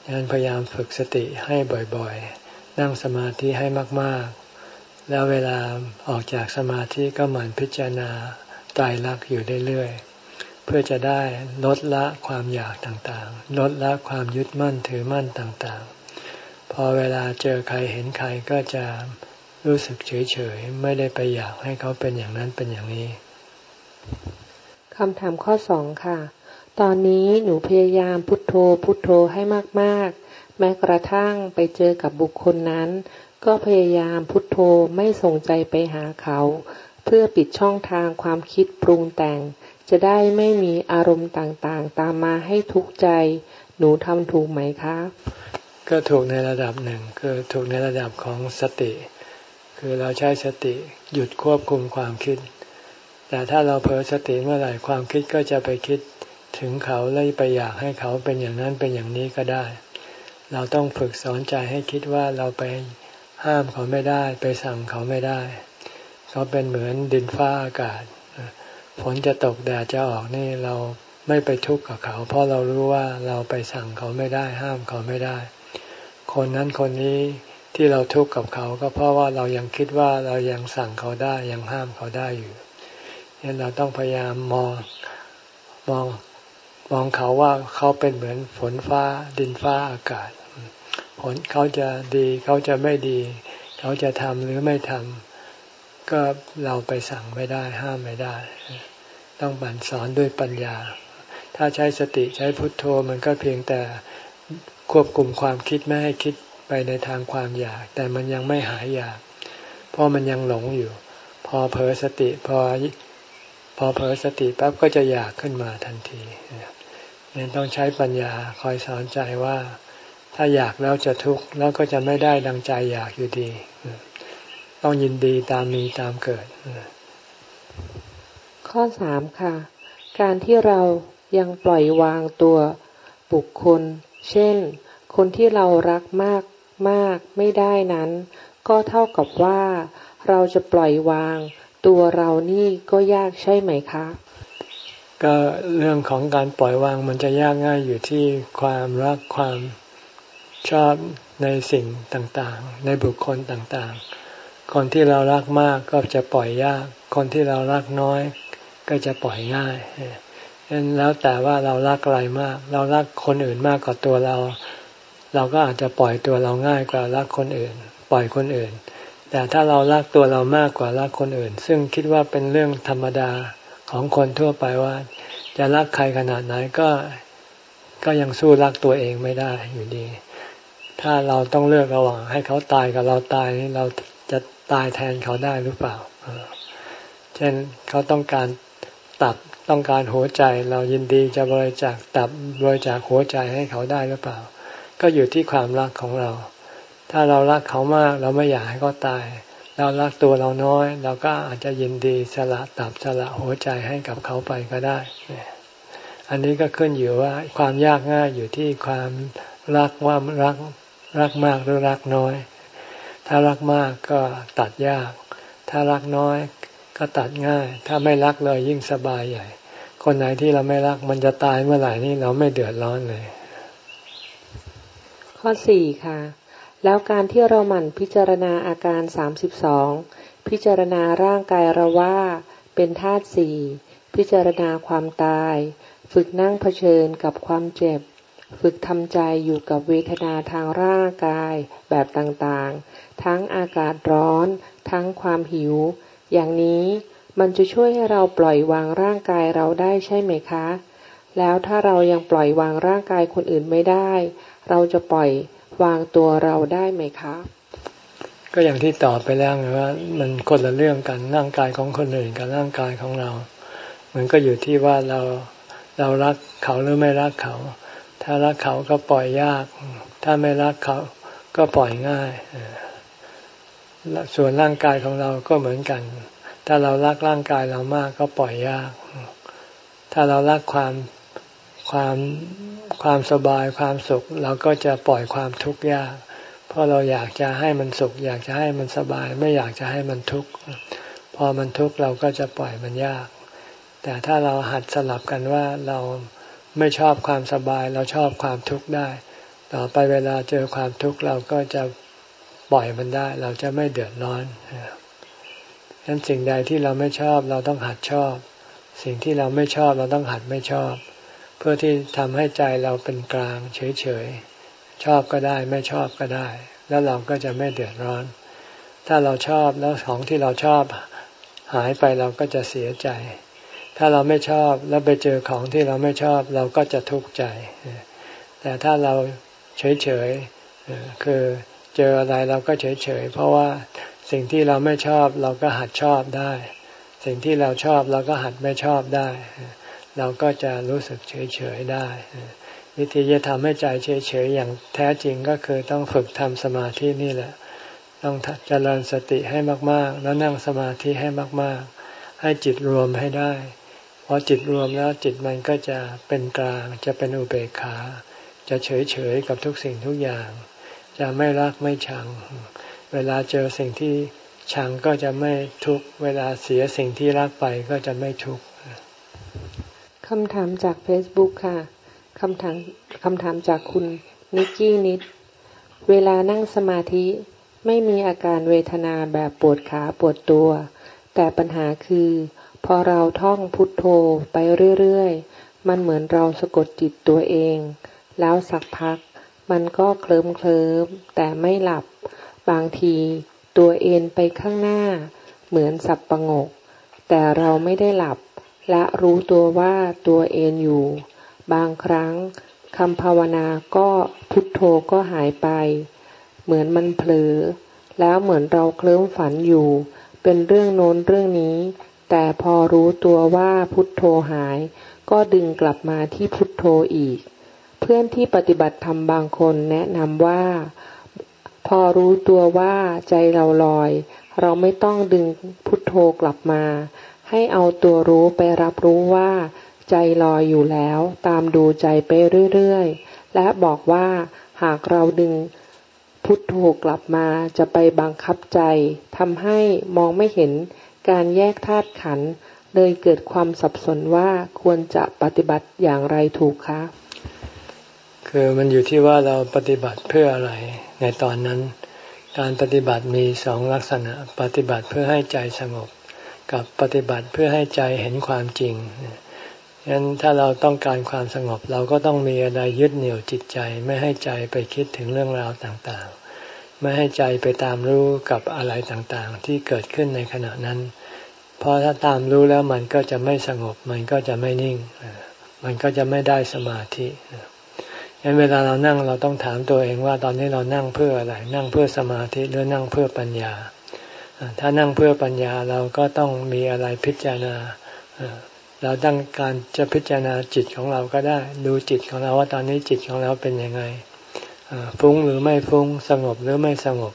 ดังนั้นพยายามฝึกสติให้บ่อยๆ นั่งสมาธิให้มากๆ แล้วเวลาออกจากสมาธิก็หมั่นพิจารณา ตายรักอยู่เรื่อยๆ เพื่อจะได้ลดละความอยากต่างๆ ลดละความยึดมั่นถือมั่นต่างๆ พอเวลาเจอใครเห็นใครก็จะรู้สึกเฉยๆ ไม่ได้ไปอยากให้เขาเป็นอย่างนั้นเป็นอย่างนี้คำถามข้อสองค่ะ ตอนนี้หนูพยายามพุทโธพุทโธให้มากๆ แม้กระทั่งไปเจอกับบุคคลนั้น ก็พยายามพุทโธไม่ส่งใจไปหาเขา เพื่อปิดช่องทางความคิดปรุงแต่ง จะได้ไม่มีอารมณ์ต่างๆ ตามมาให้ทุกข์ใจ หนูทำถูกไหมคะ ก็ถูกในระดับหนึ่งคือถูกในระดับของสติ คือเราใช้สติหยุดควบคุมความคิด แต่ถ้าเราเผลอสติเมื่อไหร่ความคิดก็จะไปคิดถึงเขาแล้วไปอยากให้เขาเป็นอย่างนั้นเป็นอย่างนี้ก็ได้ เราต้องฝึกสอนใจให้คิดว่าเราไปห้ามเขาไม่ได้ ไปสั่งเขาไม่ได้ เขาเป็นเหมือนดินฟ้าอากาศฝนจะตกแดดจะออกนี่เราไม่ไปทุกข์กับเขา เพราะเรารู้ว่าเราไปสั่งเขาไม่ได้ห้ามเขาไม่ได้ คนนั้นคนนี้ที่เราทุกข์กับเขาก็เพราะว่าเรายังคิดว่าเรายังสั่งเขาได้ยังห้ามเขาได้อยู่นี่เราต้องพยายามมองมองมองเขาว่าเขาเป็นเหมือนฝนฟ้าดินฟ้าอากาศ ผลเขาจะดีเขาจะไม่ดี เขาจะทำหรือไม่ทำ ก็เราไปสั่งไม่ได้ห้ามไม่ได้ ต้องบันสอนด้วยปัญญา ถ้าใช้สติใช้พุทโธมันก็เพียงแต่ควบคุมความคิดไม่ให้คิดไปในทางความอยาก แต่มันยังไม่หายอยาก เพราะมันยังหลงอยู่ พอเผลอสติพอพอเผลอสติปั๊บก็จะอยากขึ้นมาทันทีเนี่ยต้องใช้ปัญญาคอยสอนใจว่า ถ้าอยากแล้วจะทุกข์แล้วก็จะไม่ได้ดังใจอยากอยู่ดี ต้องยินดีตามมีตามเกิด ข้อสามค่ะ การที่เรายังปล่อยวางตัวบุคคล เช่น คนที่เรารักมากมากไม่ได้นั้น ก็เท่ากับว่าเราจะปล่อยวาง ตัวเรานี่ก็ยากใช่ไหมคะ ก็เรื่องของการปล่อยวางมันจะยากง่ายอยู่ที่ความรักความชอบในสิ่งต่างๆ ในบุคคลต่างๆ คนที่เรารักมากก็จะปล่อยยาก คนที่เรารักน้อย ก็จะปล่อยง่ายเั้นแล้วแต่ว่าเรารักอะไรมาก เรารักคนอื่นมากกว่าตัวเรา เราก็อาจจะปล่อยตัวเราง่ายกว่ารักคนอื่น ปล่อยคนอื่น แต่ถ้าเรารักตัวเรามากกว่ารักคนอื่น ซึ่งคิดว่าเป็นเรื่องธรรมดาของคนทั่วไปว่า จะรักใครขนาดไหนก็ก็ยังสู้รักตัวเองไม่ได้อยู่ดี ถ้าเราต้องเลือกระหว่างให้เขาตายกับเราตายนี่เรา ตายแทนเขาได้หรือเปล่า เช่นเขาต้องการตับต้องการหัวใจเรายินดีจะบริจาคตับบริจาคหัวใจให้เขาได้หรือเปล่า ก็อยู่ที่ความรักของเรา ถ้าเรารักเขามากเราไม่อยากให้เขาตาย เรารักตัวเราน้อย เราก็อาจจะยินดีสละตับสละหัวใจให้กับเขาไปก็ได้ อันนี้ก็ขึ้นอยู่ว่าความยากง่ายอยู่ที่ความรักว่ารักรักมากหรือรักน้อย ถ้ารักมากก็ตัดยาก ถ้ารักน้อยก็ตัดง่าย ถ้าไม่รักเลยยิ่งสบายใหญ่ คนไหนที่เราไม่รักมันจะตายเมื่อไหร่นี่เราไม่เดือดร้อนเลย ข้อสี่ค่ะ แล้วการที่เราหมั่นพิจารณาอาการสามสิบสองพิจารณาร่างกายเราว่าเป็นธาตุสี่พิจารณาความตาย ฝึกนั่งเผชิญกับความเจ็บ ฝึกทำใจอยู่กับเวทนาทางร่างกายแบบต่างๆ ทั้งอากาศร้อน ทั้งความหิว อย่างนี้มันจะช่วยให้เราปล่อยวางร่างกายเราได้ใช่ไหมคะ แล้วถ้าเรายังปล่อยวางร่างกายคนอื่นไม่ได้ เราจะปล่อยวางตัวเราได้ไหมคะ ก็อย่างที่ตอบไปแล้วไงว่า มันคนละเรื่องกันร่างกายของคนอื่นกับร่างกายของเรา มันก็อยู่ที่ว่าเราเรารักเขาหรือไม่รักเขา ถ้ารักเขาก็ปล่อยยาก ถ้าไม่รักเขาก็ปล่อยง่าย ส่วนร่างกายของเราก็เหมือนกัน ถ้าเรารักร่างกายเรามากก็ปล่อยยาก ถ้าเรารักความความความสบายความสุข เราก็จะปล่อยความทุกข์ยาก เพราะเราอยากจะให้มันสุข อยากจะให้มันสบาย ไม่อยากจะให้มันทุกข์พอมันทุกข์เราก็จะปล่อยมันยาก แต่ถ้าเราหัดสลับกันว่าเราไม่ชอบความสบาย เราชอบความทุกข์ได้ ต่อไปเวลาเจอความทุกข์เราก็จะ ปล่อยมันได้ เราจะไม่เดือดร้อนดังนั้นสิ่งใดที่เราไม่ชอบเราต้องหัดชอบ สิ่งที่เราไม่ชอบเราต้องหัดไม่ชอบ เพื่อที่ทำให้ใจเราเป็นกลางเฉยๆ ชอบก็ได้ไม่ชอบก็ได้ แล้วเราก็จะไม่เดือดร้อน ถ้าเราชอบแล้วของที่เราชอบหายไปเราก็จะเสียใจ ถ้าเราไม่ชอบแล้วไปเจอของที่เราไม่ชอบเราก็จะทุกข์ใจ แต่ถ้าเราเฉยๆคือ เจออะไรเราก็เฉยๆเพราะว่าสิ่งที่เราไม่ชอบเราก็หัดชอบได้ สิ่งที่เราชอบเราก็หัดไม่ชอบได้ เราก็จะรู้สึกเฉยๆได้ วิธีจะทำให้ใจเฉยๆอย่างแท้จริงก็คือต้องฝึกทำสมาธินี่แหละ ต้องเจริญสติให้มาก ๆ แล้วนั่งสมาธิให้มาก ๆ ให้จิตรวมให้ได้พอจิตรวมแล้วจิตมันก็จะเป็นกลางจะเป็นอุเบกขา จะเฉยๆกับทุกสิ่งทุกอย่าง จะไม่รักไม่ชัง เวลาเจอสิ่งที่ชังก็จะไม่ทุกข์ เวลาเสียสิ่งที่รักไปก็จะไม่ทุกข์คำถามจาก Facebook ค่ะคำถามคำถามจากคุณนิกกี้นิด เวลานั่งสมาธิไม่มีอาการเวทนาแบบปวดขาปวดตัว แต่ปัญหาคือ พอเราท่องพุทโธไปเรื่อยๆ มันเหมือนเราสะกดจิตตัวเอง แล้วสักพัก มันก็เคลิ้มเคลิ้มแต่ไม่หลับ บางทีตัวเอ็นไปข้างหน้า เหมือนสับประงก แต่เราไม่ได้หลับ และรู้ตัวว่าตัวเอ็นอยู่ บางครั้งคำภาวนาก็พุทโธก็หายไป เหมือนมันเผลอ แล้วเหมือนเราเคลิ้มฝันอยู่ เป็นเรื่องโน้นเรื่องนี้ แต่พอรู้ตัวว่าพุทโธหาย ก็ดึงกลับมาที่พุทโธอีก เพื่อนที่ปฏิบัติธรรมบางคนแนะนำว่า พอรู้ตัวว่าใจเราลอย เราไม่ต้องดึงพุทโธกลับมา ให้เอาตัวรู้ไปรับรู้ว่า ใจลอยอยู่แล้ว ตามดูใจไปเรื่อยๆ และบอกว่าหากเราดึงพุทโธกลับมาจะไปบังคับใจทำให้มองไม่เห็นการแยกธาตุขันเลยเกิดความสับสนว่าควรจะปฏิบัติอย่างไรถูกคะ คือมันอยู่ที่ว่าเราปฏิบัติเพื่ออะไรในตอนนั้น การปฏิบัติมีสองลักษณะ ปฏิบัติเพื่อให้ใจสงบ กับปฏิบัติเพื่อให้ใจเห็นความจริงฉะนั้นถ้าเราต้องการความสงบเราก็ต้องมีอะไรยึดเหนี่ยวจิตใจ ไม่ให้ใจไปคิดถึงเรื่องราวต่างๆ ไม่ให้ใจไปตามรู้กับอะไรต่างๆ ที่เกิดขึ้นในขณะนั้น เพราะถ้าตามรู้แล้วมันก็จะไม่สงบ มันก็จะไม่นิ่ง มันก็จะไม่ได้สมาธิ งั้นเวลาเรานั่งเราต้องถามตัวเองว่าตอนนี้เรานั่งเพื่ออะไร นั่งเพื่อสมาธิหรือนั่งเพื่อปัญญา ถ้านั่งเพื่อปัญญาเราก็ต้องมีอะไรพิจารณา เราตั้งการจะพิจารณาจิตของเราก็ได้ ดูจิตของเราว่าตอนนี้จิตของเราเป็นยังไงฟุ้งหรือไม่ฟุ้งสงบหรือไม่สงบ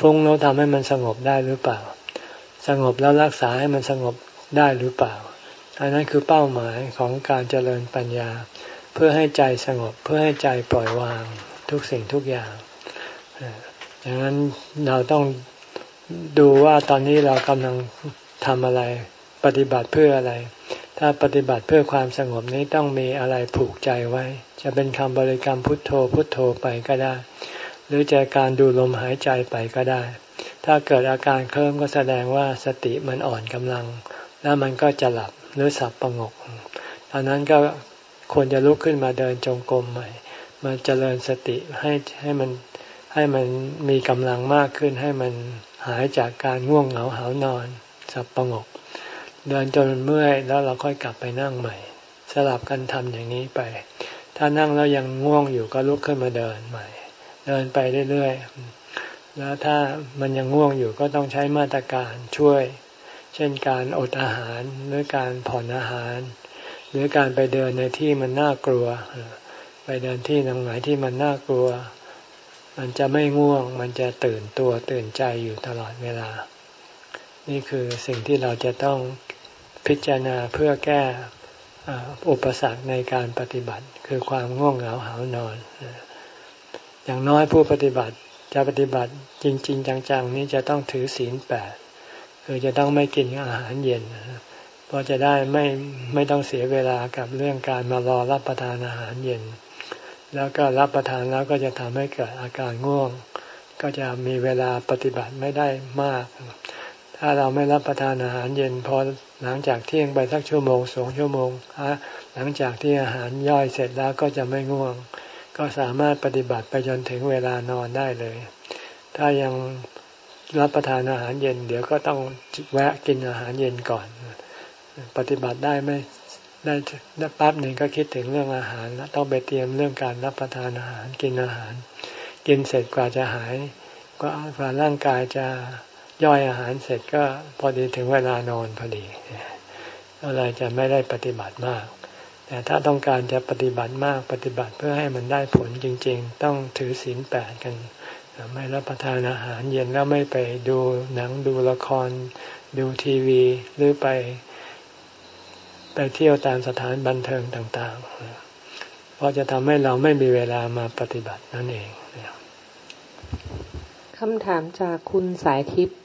ฟุ้งแล้วทำให้มันสงบได้หรือเปล่า สงบแล้วรักษาให้มันสงบได้หรือเปล่าอันนั้นคือเป้าหมายของการเจริญปัญญา เพื่อให้ใจสงบเพื่อให้ใจปล่อยวางทุกสิ่งทุกอย่างดังนั้นเราต้องดูว่าตอนนี้เรากำลังทำอะไร ปฏิบัติเพื่ออะไร ถ้าปฏิบัติเพื่อความสงบนี้ต้องมีอะไรผูกใจไว้ จะเป็นคำบริกรรมพุทโธพุทโธไปก็ได้ หรือจะการดูลมหายใจไปก็ได้ ถ้าเกิดอาการเคลิ้มก็แสดงว่าสติมันอ่อนกำลัง แล้วมันก็จะหลับหรือสับประงกตอนนั้นก็ ควรจะลุกขึ้นมาเดินจงกรมใหม่ มาเจริญสติให้ให้มันให้มันมีกำลังมากขึ้นให้มันหายจากการง่วงเหงาหานอน สับประงก เดินจนเมื่อยแล้วเราค่อยกลับไปนั่งใหม่ สลับกันทำอย่างนี้ไป ถ้านั่งแล้วยังง่วงอยู่ก็ลุกขึ้นมาเดินใหม่ เดินไปเรื่อยๆแล้วถ้ามันยังง่วงอยู่ก็ต้องใช้มาตรการช่วย เช่นการอดอาหารหรือการผ่อนอาหาร หรือการไปเดินในที่มันน่ากลัว ไปเดินที่ตรงไหนที่มันน่ากลัว มันจะไม่ง่วง มันจะตื่นตัวตื่นใจอยู่ตลอดเวลา นี่คือสิ่งที่เราจะต้องพิจารณาเพื่อแก้อุปสรรคในการปฏิบัติ คือความง่วงเหงาหานอน อย่างน้อยผู้ปฏิบัติจะปฏิบัติจริง ๆ จัง ๆ นี้จะต้องถือศีลแปดคือจะต้องไม่กินอาหารเย็น พราะจะได้ไม่ไม่ต้องเสียเวลากับเรื่องการมารอรับประทานอาหารเย็น แล้วก็รับประทานแล้วก็จะทำให้เกิดอาการง่วง ก็จะมีเวลาปฏิบัติไม่ได้มาก ถ้าเราไม่รับประทานอาหารเย็นพอหลังจากเที่ยงไปสักชั่วโมงสองชั่วโมงหลังจากที่อาหารย่อยเสร็จแล้วก็จะไม่ง่วง ก็สามารถปฏิบัติไปจนถึงเวลานอนได้เลย ถ้ายังรับประทานอาหารเย็น เดี๋ยวก็ต้องแวะกินอาหารเย็นก่อน ปฏิบัติได้ไม่ได้ได้ปั๊บหนึ่งก็คิดถึงเรื่องอาหารแล้วต้องไปเตรียมเรื่องการรับประทานอาหารกินอาหาร กินเสร็จกว่าจะหายก็กว่าร่างกายจะย่อยอาหารเสร็จก็พอดีถึงเวลานอนพอดีก็เลยจะไม่ได้ปฏิบัติมาก แต่ถ้าต้องการจะปฏิบัติมากปฏิบัติเพื่อให้มันได้ผลจริง ๆ ต้องถือศีลแปดกัน ไม่รับประทานอาหารเย็นแล้วไม่ไปดูหนังดูละคร ดูทีวี หรือไป เที่ยวตามสถานบันเทิงต่าง ๆ เพราะจะทำให้เราไม่มีเวลามาปฏิบัตินั่นเองคำถามจากคุณสายทิพย์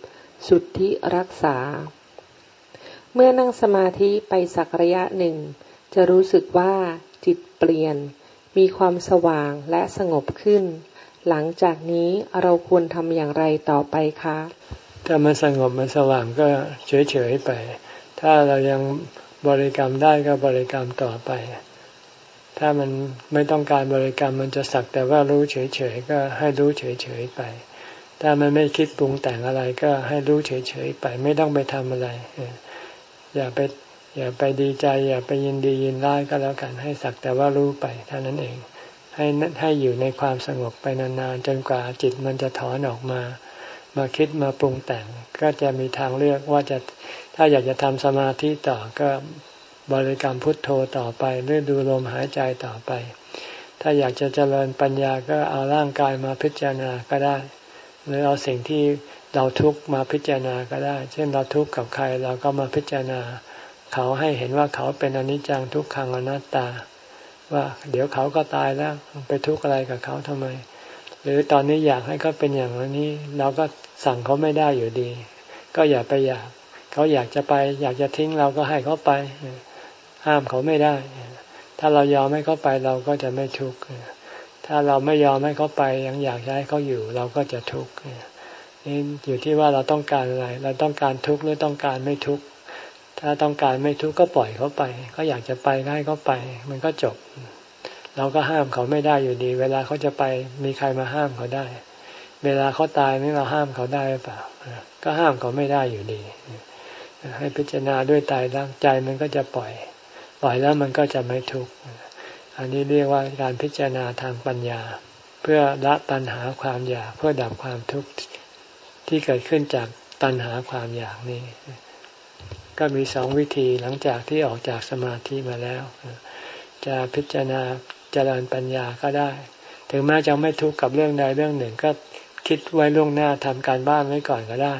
สุทธิรักษา เมื่อนั่งสมาธิไปสักระยะหนึ่ง จะรู้สึกว่าจิตเปลี่ยน มีความสว่างและสงบขึ้น หลังจากนี้เราควรทำอย่างไรต่อไปคะถ้ามันสงบมันสว่างก็เฉยๆไป ถ้าเรายัง บริกรรมได้ก็บริกรรมต่อไป ถ้ามันไม่ต้องการบริกรรมมันจะสักแต่ว่ารู้เฉยๆก็ให้รู้เฉยๆไป ถ้ามันไม่คิดปรุงแต่งอะไรก็ให้รู้เฉยๆไป ไม่ต้องไปทำอะไร อย่าไปอย่าไปดีใจ อย่าไปยินดียินร้ายก็แล้วกัน ให้สักแต่ว่ารู้ไปเท่านั้นเอง ให้ให้อยู่ในความสงบไปนานๆจนกว่าจิตมันจะถอนออกมา มาคิดมาปรุงแต่ง ก็จะมีทางเลือกว่าจะถ้าอยากจะทำสมาธิต่อก็บริกรรมพุทโธต่อไปหรือดูลมหายใจต่อไป ถ้าอยากจะเจริญปัญญาก็เอาร่างกายมาพิจารณาก็ได้ หรือเอาสิ่งที่เราทุกข์มาพิจารณาก็ได้ เช่นเราทุกข์กับใครเราก็มาพิจารณา เขาให้เห็นว่าเขาเป็นอนิจจังทุกขังอนัตตา ว่าเดี๋ยวเขาก็ตายแล้วไปทุกข์อะไรกับเขาทำไม หรือตอนนี้อยากให้เขาเป็นอย่างนี้ เราก็สั่งเขาไม่ได้อยู่ดี ก็อย่าไปอยากเขาอยากจะไป อยากจะทิ้งเราก็ให้เขาไป ห้ามเขาไม่ได้ ถ้าเรายอมให้เขาไปเราก็จะไม่ทุกข์ถ้าเราไม่ยอมให้เขาไป ยังอยากให้เขาอยู่ เราก็จะทุกข์นี่อยู่ที่ว่าเราต้องการอะไร เราต้องการทุกข์หรือต้องการไม่ทุกข์ถ้าต้องการไม่ทุกข์ก็ปล่อยเขาไปเขาอยากจะไปให้เขาไป มันก็จบ เราก็ห้ามเขาไม่ได้อยู่ดี เวลาเขาจะไปมีใครมาห้ามเขาได้ เวลาเขาตายนี่เราห้ามเขาได้หรือเปล่าก็ห้ามเขาไม่ได้อยู่ดี ให้พิจารณาด้วยตายร่างใจมันก็จะปล่อย ปล่อยแล้วมันก็จะไม่ทุกข์อันนี้เรียกว่าการพิจารณาทางปัญญา เพื่อละตัณหาความอยากเพื่อดับความทุกข์ที่เกิดขึ้นจากตัณหาความอยากนี้ ก็มีสองวิธีหลังจากที่ออกจากสมาธิมาแล้ว จะพิจารณา เจริญปัญญาก็ได้ ถึงแม้จะไม่ทุกข์กับเรื่องใดเรื่องหนึ่งก็คิดไว้ล่วงหน้าทำการบ้านไว้ก่อนก็ได้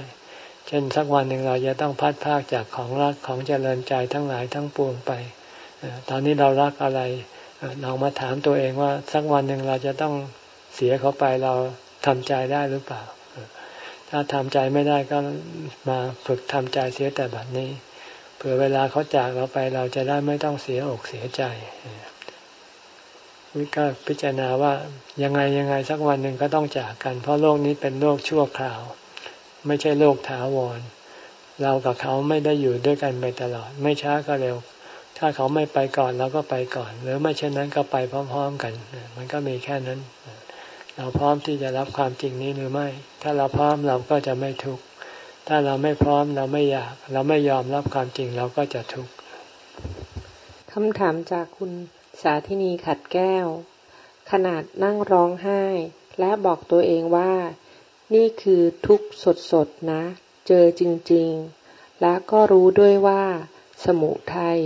เช่นสักวันหนึ่งเราจะต้องพัดพากจากของรักของเจริญใจทั้งหลายทั้งปวงไป ตอนนี้เรารักอะไรลองมาถามตัวเองว่าสักวันหนึ่งเราจะต้องเสียเขาไปเราทำใจได้หรือเปล่า ถ้าทำใจไม่ได้ก็มาฝึกทำใจเสียแต่บัดนี้ เผื่อเวลาเขาจากเราไปเราจะได้ไม่ต้องเสียอกเสียใจ ก็พิจารณาว่ายังไงยังไงสักวันหนึ่งก็ต้องจากกัน เพราะโลกนี้เป็นโลกชั่วคราว ไม่ใช่โลกถาวร เรากับเขาไม่ได้อยู่ด้วยกันไปตลอด ไม่ช้าก็เร็ว ถ้าเขาไม่ไปก่อนเราก็ไปก่อน หรือไม่เช่นนั้นก็ไปพร้อม ๆ กัน มันก็มีแค่นั้น เราพร้อมที่จะรับความจริงนี้หรือไม่ ถ้าเราพร้อมเราก็จะไม่ทุกข์ถ้าเราไม่พร้อมเราไม่อยาก เราไม่ยอมรับความจริงเราก็จะทุกข์คำถามจากคุณ สาธินีขัดแก้ว ขนาดนั่งร้องไห้ และบอกตัวเองว่า นี่คือทุกข์สดๆนะ เจอจริงๆ และก็รู้ด้วยว่า สมุทัย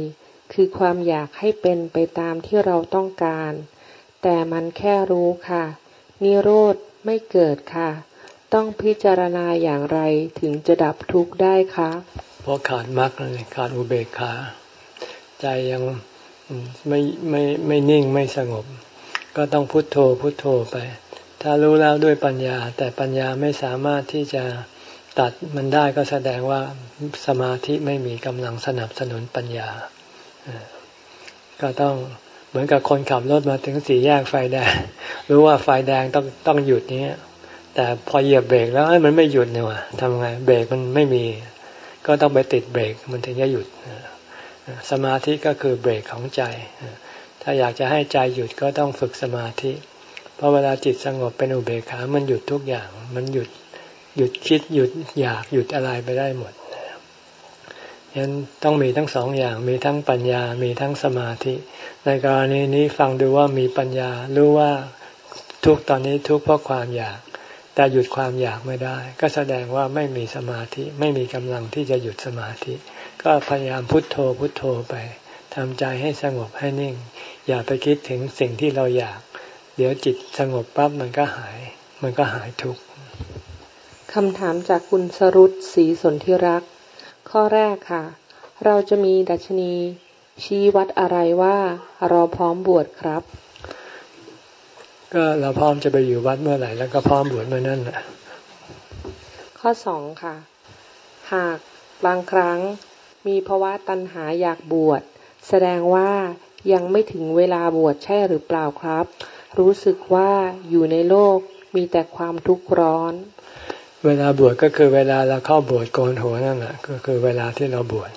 คือความอยากให้เป็นไปตามที่เราต้องการ แต่มันแค่รู้ค่ะ นิโรธไม่เกิดค่ะ ต้องพิจารณาอย่างไรถึงจะดับทุกข์ได้คะ เพราะขาดมรรคเลยขาดอุเบกขา ใจยัง ไม่ไม่ไม่นิ่งไม่สงบ ก็ต้องพุโทโธพุโทโธไป ถ้ารู้แล้วด้วยปัญญา แต่ปัญญาไม่สามารถที่จะตัดมันได้ก็แสดงว่าสมาธิไม่มีกำลังสนับสนุนปัญญา ก็ต้องเหมือนกับคนขับรถมาถึงสี่แยกไฟแดง รู้ว่าไฟแดงต้องต้องหยุดนี้แต่พอเหยียบเบรกแล้วมันไม่หยุดเนี่ยวะทำไงเบรกมันไม่มี ก็ต้องไปติดเบรกมันถึงจะหยุด สมาธิก็คือเบรกของใจ ถ้าอยากจะให้ใจหยุดก็ต้องฝึกสมาธิ เพราะเวลาจิตสงบเป็นอุเบกขา มันหยุดทุกอย่าง มันหยุดหยุดคิดหยุดอยากหยุดอะไรไปได้หมดฉะนั้นต้องมีทั้งสองอย่าง มีทั้งปัญญา มีทั้งสมาธิ ในกรณีนี้ฟังดูว่ามีปัญญา รู้ว่าทุกตอนนี้ทุกเพราะความอยาก แต่หยุดความอยากไม่ได้ ก็แสดงว่าไม่มีสมาธิ ไม่มีกำลังที่จะหยุดสมาธิ ก็พยายามพุทโธพุทโธไปทำใจให้สงบให้นิ่ง อย่าไปคิดถึงสิ่งที่เราอยาก เดี๋ยวจิตสงบปั๊บมันก็หาย มันก็หายทุกข์คำถามจากคุณสรุตศรีสนธิรัก ข้อแรกค่ะ เราจะมีดัชนี ชี้วัดอะไรว่าเราพร้อมบวชครับ ก็เราพร้อมจะไปอยู่วัดเมื่อไหร่ แล้วก็พร้อมบวชเมื่อนั้นแหละข้อสองค่ะ หากบางครั้ง มีภาวะตัณหาอยากบวช แสดงว่ายังไม่ถึงเวลาบวชใช่หรือเปล่าครับ รู้สึกว่าอยู่ในโลกมีแต่ความทุกข์ร้อน เวลาบวชก็คือเวลาเราเข้าบวชโกนหัวนั่นแหละก็คือเวลาที่เราบวช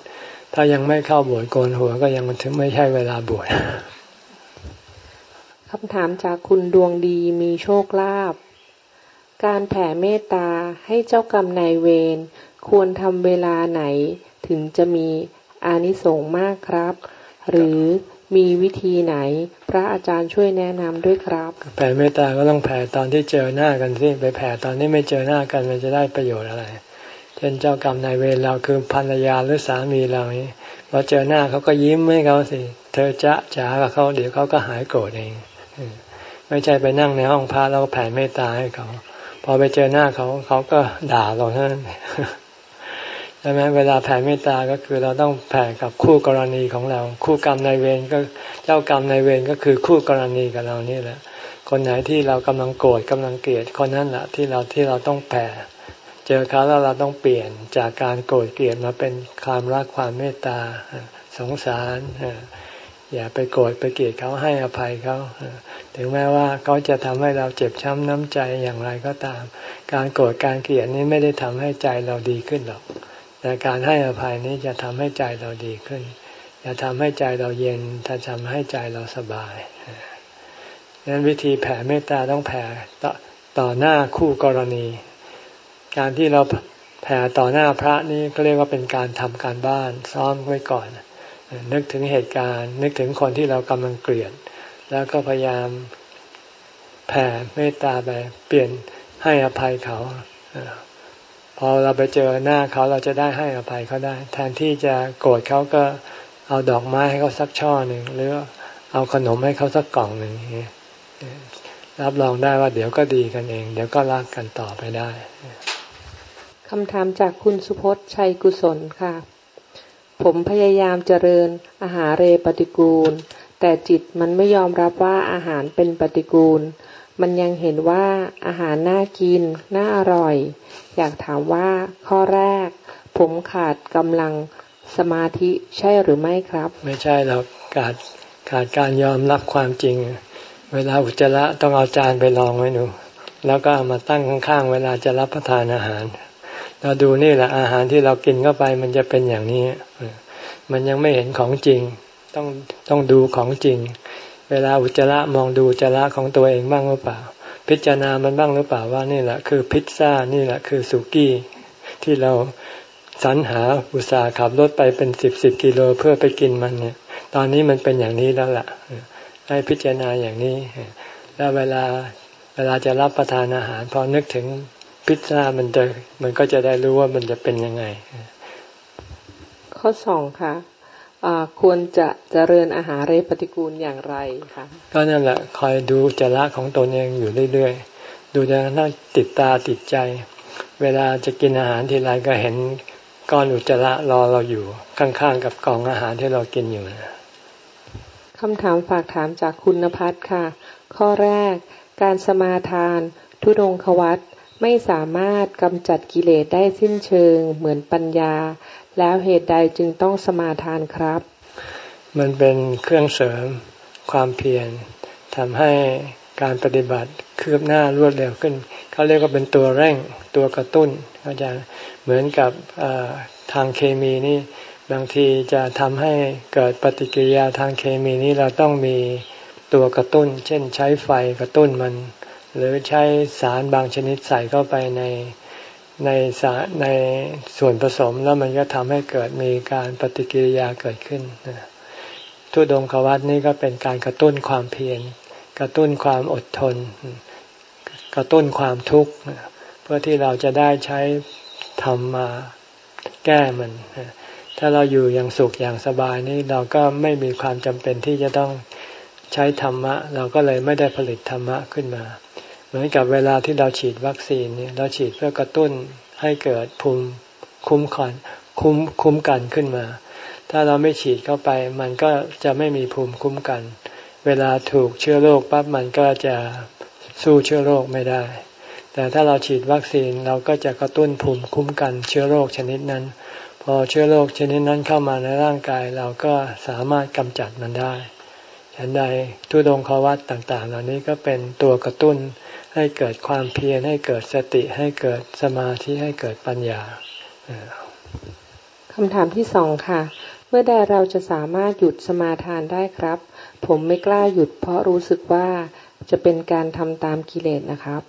ถ้ายังไม่เข้าบวชโกนหัวก็ยังมันถึงไม่ใช่เวลาบวชคำถามจากคุณดวงดีมีโชคลาภการแผ่เมตตาให้เจ้ากรรมนายเวรควรทำเวลาไหน ถึงจะมีอานิสงส์มากครับ หรือมีวิธีไหน พระอาจารย์ช่วยแนะนำด้วยครับ แผ่เมตตาก็ต้องแผ่ตอนที่เจอหน้ากันสิไปแผ่ตอนที่ไม่เจอหน้ากันมันจะได้ประโยชน์อะไรเช่นเจ้ากรรมนายเวรเราคือภรรยาหรือสามีเรานี้พอเจอหน้าเขาก็ยิ้มให้เขาสิ เธอจะจ๋ากับเขาเดี๋ยวเขาก็หายโกรธเอง ไม่ใช่ไปนั่งในห้องพระแล้วแผ่เมตตาให้เขา พอไปเจอหน้าเขาเขาก็ด่าเราเท่านั้น ช่ไหมเวลาแผ่เมตตาก็คือเราต้องแผ่กับคู่กรณีของเรา คู่กรรมในเวรก็เจ้ากรรมในเวรก็คือคู่กรณีกับเรานี่แหละ คนไหนที่เรากำลังโกรธกำลังเกลียดคนนั้นแหละที่เราที่เราต้องแผ่เจอเขาแล้วเราต้องเปลี่ยนจากการโกรธเกลียดมาเป็นความรักความเมตตาสงสารอย่าไปโกรธไปเกลียดเขาให้อภัยเขาถึงแม้ว่าเขาจะทำให้เราเจ็บช้ำน้ำใจอย่างไรก็ตาม การโกรธการเกลียดนี้ไม่ได้ทำให้ใจเราดีขึ้นหรอก แต่การให้อภัยนี้จะทำให้ใจเราดีขึ้น จะทำให้ใจเราเย็นจะทำให้ใจเราสบายดังนั้นวิธีแผ่เมตตาต้องแผ่ต่อต่อหน้าคู่กรณี การที่เราแผ่ต่อหน้าพระนี่ก็เรียกว่าเป็นการทำการบ้านซ้อมไว้ก่อน นึกถึงเหตุการณ์ นึกถึงคนที่เรากำลังเกลียด แล้วก็พยายามแผ่เมตตาไปเปลี่ยนให้อภัยเขา พอเราไปเจอหน้าเขาเราจะได้ให้อภัยเขาได้ แทนที่จะโกรธเขาก็เอาดอกไม้ให้เขาสักช่อหนึ่งหรือเอาขนมให้เขาสักกล่องหนึ่งรับรองได้ว่าเดี๋ยวก็ดีกันเอง เดี๋ยวก็รักกันต่อไปได้คำถามจากคุณสุพจน์ชัยกุศลค่ะ ผมพยายามเจริญอาหารเรปฏิกูล แต่จิตมันไม่ยอมรับว่าอาหารเป็นปฏิกูล มันยังเห็นว่าอาหารน่ากิน น่าอร่อย อยากถามว่าข้อแรก ผมขาดกำลังสมาธิใช่หรือไม่ครับ ไม่ใช่เราขาดขาดการยอมรับความจริง เวลาอุจจาระต้องเอาจานไปลองไว้หนูแล้วก็เอามาตั้งข้างๆ เวลาจะรับประทานอาหาร เราดูนี่แหละอาหารที่เรากินเข้าไปมันจะเป็นอย่างนี้ มันยังไม่เห็นของจริง ต้องต้องดูของจริง เวลาอุจจาระมองดูอุจจาระของตัวเองบ้างหรือเปล่า พิจารณามันบ้างหรือเปล่าว่านี่แหละคือพิซซ่านี่แหละคือสุกี้ที่เราสรรหาอุตสาห์ขับรถไปเป็นสิบสิบกิโลเพื่อไปกินมันเนี่ย ตอนนี้มันเป็นอย่างนี้แล้วล่ะ ให้พิจารณาอย่างนี้ แล้วเวลาเวลาจะรับประทานอาหารพอนึกถึงพิซซ่ามันจะมันก็จะได้รู้ว่ามันจะเป็นยังไง ข้อสองค่ะ ควรจะเจริญอาหารเรปฏิกูลอย่างไรคะก็นั่นแหละคอยดูจระของตนเองอยู่เรื่อยๆ ดูจนนั่งติดตาติดใจ เวลาจะกินอาหารทีไรก็เห็นก้อนอุจจาระรอเราอยู่ข้างๆกับกล่องอาหารที่เรากินอยู่นะคำถามฝากถามจากคุณพัฒค่ะ ข้อแรก การสมาทาน ทุดงควัตไม่สามารถกำจัดกิเลสได้สิ้นเชิงเหมือนปัญญา แล้วเหตุใดจึงต้องสมาทานครับ มันเป็นเครื่องเสริมความเพียรทำให้การปฏิบัติคืบหน้ารวดเร็วขึ้น เขาเรียกว่าเป็นตัวเร่งตัวกระตุ้นอาจารย์เหมือนกับทางเคมีนี่บางทีจะทำให้เกิดปฏิกิริยาทางเคมีนี้เราต้องมีตัวกระตุ้น เช่นใช้ไฟกระตุ้นมัน หรือใช้สารบางชนิดใส่เข้าไปใน ในสารในส่วนผสมแล้วมันก็ทำให้เกิดมีการปฏิกิริยาเกิดขึ้นทุดงควัตนี่ก็เป็นการกระตุ้นความเพียรกระตุ้นความอดทน กระตุ้นความทุกข์เพื่อที่เราจะได้ใช้ทำมาแก้มัน ถ้าเราอยู่อย่างสุขอย่างสบายนี่เราก็ไม่มีความจำเป็นที่จะต้องใช้ธรรมะ เราก็เลยไม่ได้ผลิตธรรมะขึ้นมา เหมือนกับเวลาที่เราฉีดวัคซีนเนี่ยเราฉีดเพื่อกระตุ้นให้เกิดภูมิคุ้มกันคุ้มคุ้มกันขึ้นมา ถ้าเราไม่ฉีดเข้าไป มันก็จะไม่มีภูมิคุ้มกัน เวลาถูกเชื้อโรคปั๊บมันก็จะสู้เชื้อโรคไม่ได้ แต่ถ้าเราฉีดวัคซีนเราก็จะกระตุ้นภูมิคุ้มกันเชื้อโรคชนิดนั้น พอเชื้อโรคชนิดนั้นเข้ามาในร่างกายเราก็สามารถกำจัดมันได้ฉันใดทุดงควัตต่างๆ เหล่านี้ก็เป็นตัวกระตุ้น ให้เกิดความเพียรให้เกิดสติให้เกิดสมาธิให้เกิดปัญญาคำถามที่สองค่ะ เมื่อใดเราจะสามารถหยุดสมาทานได้ครับ ผมไม่กล้าหยุดเพราะรู้สึกว่าจะเป็นการทำตามกิเลสนะครับ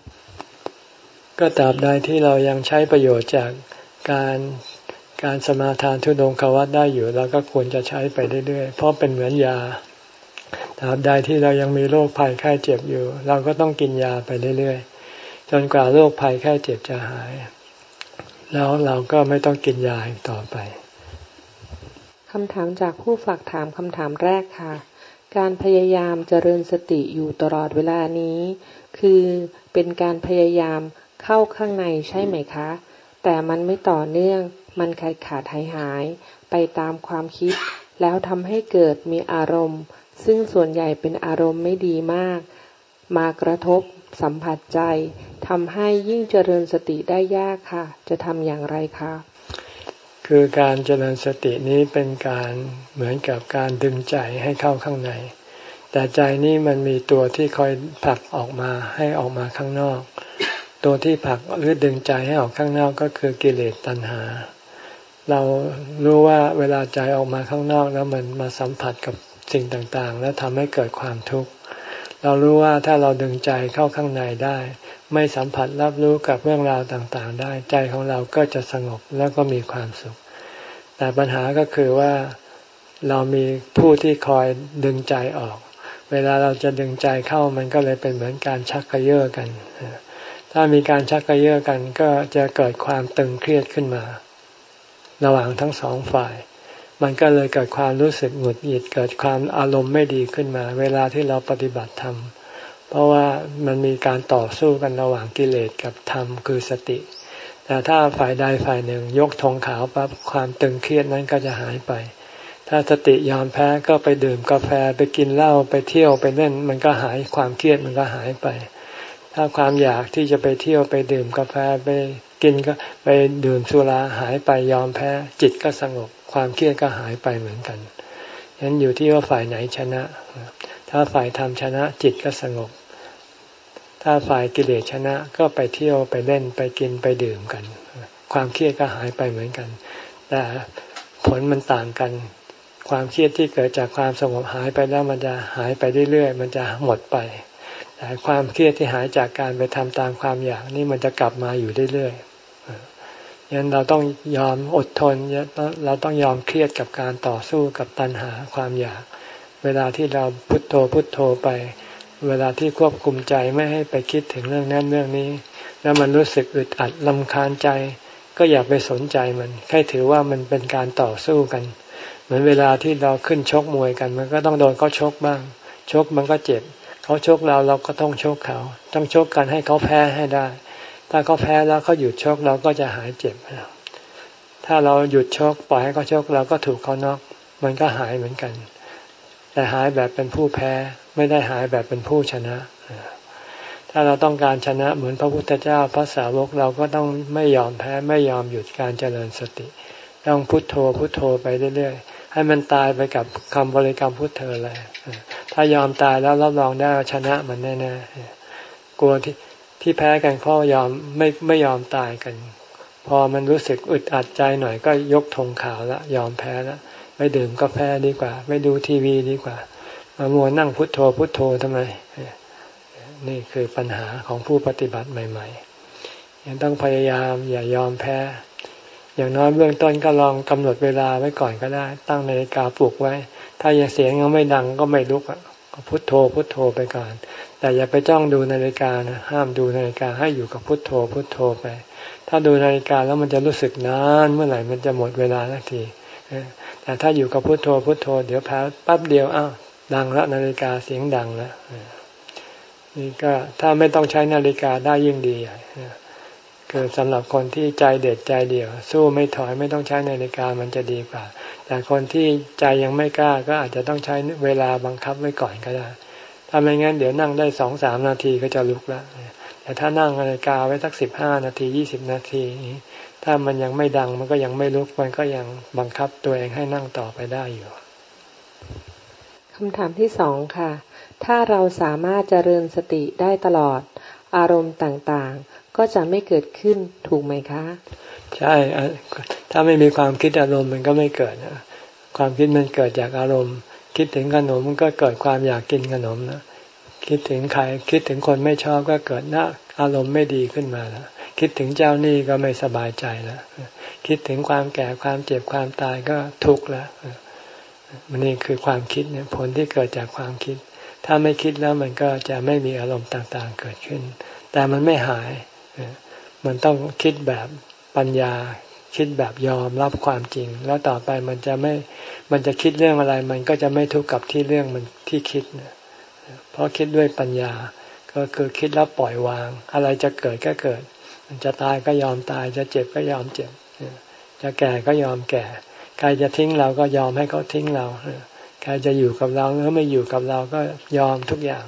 ก็ตราบใดที่เรายังใช้ประโยชน์จากการการสมาทานทุดงควัตได้อยู่เราก็ควรจะใช้ไปเรื่อยๆ เพราะเป็นเหมือนยา ตราบใดที่เรายังมีโรคภัยไข้เจ็บอยู่ เราก็ต้องกินยาไปเรื่อยๆ จนกว่าโรคภัยไข้เจ็บจะหาย แล้วเราก็ไม่ต้องกินยาอีกต่อไปคำถามจากผู้ฝากถามคำถามแรกค่ะ การพยายามเจริญสติอยู่ตลอดเวลานี้ คือเป็นการพยายามเข้าข้างในใช่ไหมคะ แต่มันไม่ต่อเนื่อง มันขาดขาดหายหาย ไปตามความคิด แล้วทำให้เกิดมีอารมณ์ ซึ่งส่วนใหญ่เป็นอารมณ์ไม่ดีมาก มากระทบ สัมผัสใจทำให้ยิ่งเจริญสติได้ยากค่ะ จะทำอย่างไรคะคือการเจริญสตินี้เป็นการเหมือนกับการดึงใจให้เข้าข้างใน แต่ใจนี้มันมีตัวที่คอยผลักออกมาให้ออกมาข้างนอก ตัวที่ผลักหรือดึงใจให้ออกข้างนอกก็คือกิเลสตัณหา เรารู้ว่าเวลาใจออกมาข้างนอกแล้วมันมาสัมผัสกับ สิ่งต่างๆ แล้วทำให้เกิดความทุกข์เรารู้ว่าถ้าเราดึงใจเข้าข้างในได้ ไม่สัมผัสรับรู้กับเรื่องราวต่างๆ ได้ใจของเราก็จะสงบแล้วก็มีความสุข แต่ปัญหาก็คือว่าเรามีผู้ที่คอยดึงใจออก เวลาเราจะดึงใจเข้ามันก็เลยเป็นเหมือนการชักกระเยาะกัน ถ้ามีการชักกระเยาะกันก็จะเกิดความตึงเครียดขึ้นมา ระหว่างทั้งสองฝ่าย มันก็เลยเกิดความรู้สึกหงุดหงิดเกิดความอารมณ์ไม่ดีขึ้นมา เวลาที่เราปฏิบัติธรรมเพราะว่ามันมีการต่อสู้กันระหว่างกิเลสกับธรรมคือสติ แต่ถ้าฝ่ายใดฝ่ายหนึ่งยกธงขาวปั๊บความตึงเครียดนั้นก็จะหายไป ถ้าสติยอมแพ้ก็ไปดื่มกาแฟไปกินเหล้าไปเที่ยวไปเล่น มันก็หายความเครียดมันก็หายไป ถ้าความอยากที่จะไปเที่ยวไปดื่มกาแฟไป กินก็ไปดื่มสุราหายไปยอมแพ้ จิตก็สงบความเครียดก็หายไปเหมือนกันฉะนั้นอยู่ที่ว่าฝ่ายไหนชนะ ถ้าฝ่ายธรรมชนะจิตก็สงบ ถ้าฝ่ายกิเลสชนะก็ไปเที่ยวไปเล่นไปกินไปดื่มกัน ความเครียดก็หายไปเหมือนกัน แต่ผลมันต่างกัน ความเครียดที่เกิดจากความสงบหายไปแล้วมันจะหายไปเรื่อยๆ มันจะหมดไปแต่ความเครียดที่หายจากการไปทำตามความอยากนี่มันจะกลับมาอยู่เรื่อยๆ ยันเราต้องยอมอดทนเราต้องยอมเครียดกับการต่อสู้กับตัณหาความอยาก เวลาที่เราพุโทโธพุโทโธไป เวลาที่ควบคุมใจไม่ให้ไปคิดถึงเรื่องนั้นเรื่องนี้ แล้วมันรู้สึกอึดอัดลำคาญใจ ก็อย่าไปสนใจมันแค่ถือว่ามันเป็นการต่อสู้กัน เหมือนเวลาที่เราขึ้นชกมวยกัน มันก็ต้องโดนเขาชกบ้าง ชกมันก็เจ็บ เขาชกเราเราก็ต้องชกเขา ต้องชกกันให้เขาแพ้ให้ได้ ถ้าเขาแพ้แล้วเขาหยุดชกเราก็จะหายเจ็บ ถ้าเราหยุดชกปล่อยให้เขาชกเราก็ถูกเขาน็อกมันก็หายเหมือนกัน แต่หายแบบเป็นผู้แพ้ไม่ได้หายแบบเป็นผู้ชนะ ถ้าเราต้องการชนะเหมือนพระพุทธเจ้าพระสาวกเราก็ต้องไม่ยอมแพ้ไม่ยอมหยุดการเจริญสติ ต้องพุโทโธพุโทโธไปเรื่อยๆ ให้มันตายไปกับคำบริกรรมพุทโธเลย ถ้ายอมตายแล้วรับรองได้ชนะมันแน่ๆกลัวที่ ที่แพ้กันเพราะยอมไม่ไม่ยอมตายกัน พอมันรู้สึกอึดอัดใจหน่อยก็ยกธงขาวละยอมแพ้ละไม่ดื่มกาแฟดีกว่า ไม่ดูทีวีดีกว่า มามัวนั่งพุทโธพุทโธทำไม นี่คือปัญหาของผู้ปฏิบัติใหม่ๆยังต้องพยายามอย่ายอมแพ้ อย่างน้อยเบื้องต้นก็ลองกำหนดเวลาไว้ก่อนก็ได้ ตั้งนาฬิกาปลุกไว้ ถ้ายังเสียงยังไม่ดังก็ไม่ลุกก็พุทโธพุทโธไปก่อน แต่อย่าไปจ้องดูนาฬิกานะห้ามดูนาฬิกาให้อยู่กับพุทโธ พุทโธไป ถ้าดูนาฬิกาแล้วมันจะรู้สึกนานเมื่อไหร่มันจะหมดเวลาสักทีแต่ถ้าอยู่กับพุทโธพุทโธ เดี๋ยวแพ้ปั๊บเดียวอ้าวดังแล้วนาฬิกาเสียงดังแล้วนี่ก็ถ้าไม่ต้องใช้นาฬิกาได้ยิ่งดีคือสำหรับคนที่ใจเด็ดใจเดียว สู้ไม่ถอยไม่ต้องใช้นาฬิกามันจะดีกว่า แต่คนที่ใจยังไม่กล้าก็อาจจะต้องใช้เวลาบังคับไว้ก่อนก็ได้ ถ้าไม่งั้นเดี๋ยวนั่งได้สองสามนาทีก็จะลุกแล้วแต่ถ้านั่งนาฬิกาไว้สักสิบห้านาทียี่สิบนาที ถ้ามันยังไม่ดังมันก็ยังไม่ลุกมันก็ยังบังคับตัวเองให้นั่งต่อไปได้อยู่คำถามที่สองค่ะ ถ้าเราสามารถเจริญสติได้ตลอด อารมณ์ต่างๆ ก็จะไม่เกิดขึ้นถูกไหมคะ ใช่ ถ้าไม่มีความคิดอารมณ์มันก็ไม่เกิดความคิดมันเกิดจากอารมณ์ คิดถึงขนมมันก็เกิดความอยากกินขนมนะคิดถึงใครคิดถึงคนไม่ชอบก็เกิดหน้าอารมณ์ไม่ดีขึ้นมาแล้วคิดถึงเจ้าหนี้ก็ไม่สบายใจแล้วคิดถึงความแก่ความเจ็บความตายก็ทุกข์แล้วมันนี่คือความคิดเนี่ยผลที่เกิดจากความคิด ถ้าไม่คิดแล้วมันก็จะไม่มีอารมณ์ต่างๆเกิดขึ้น แต่มันไม่หาย มันต้องคิดแบบปัญญา คิดแบบยอมรับความจริง แล้วต่อไปมันจะไม่มันจะคิดเรื่องอะไร มันก็จะไม่ทุกข์กับที่เรื่องมันที่คิดเพราะคิดด้วยปัญญา ก็คือคิดแล้วปล่อยวาง อะไรจะเกิดก็เกิด มันจะตายก็ยอมตาย จะเจ็บก็ยอมเจ็บ จะแก่ก็ยอมแก่ ใครจะทิ้งเราก็ยอมให้เขาทิ้งเราใครจะอยู่กับเราหรือไม่อยู่กับเราก็ยอมทุกอย่าง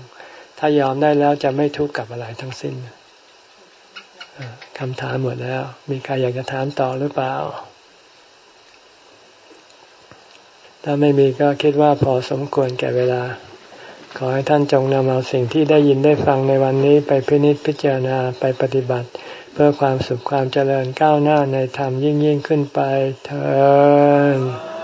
ถ้ายอมได้แล้วจะไม่ทุกข์กับอะไรทั้งสิ้น คำถามหมดแล้ว มีใครอยากจะถามต่อหรือเปล่า ถ้าไม่มีก็คิดว่าพอสมควรแก่เวลา ขอให้ท่านจงนำเอาสิ่งที่ได้ยินได้ฟังในวันนี้ไปพินิจพิจารณาไปปฏิบัติ เพื่อความสุขความเจริญก้าวหน้าในธรรมยิ่งยิ่งขึ้นไปเถิด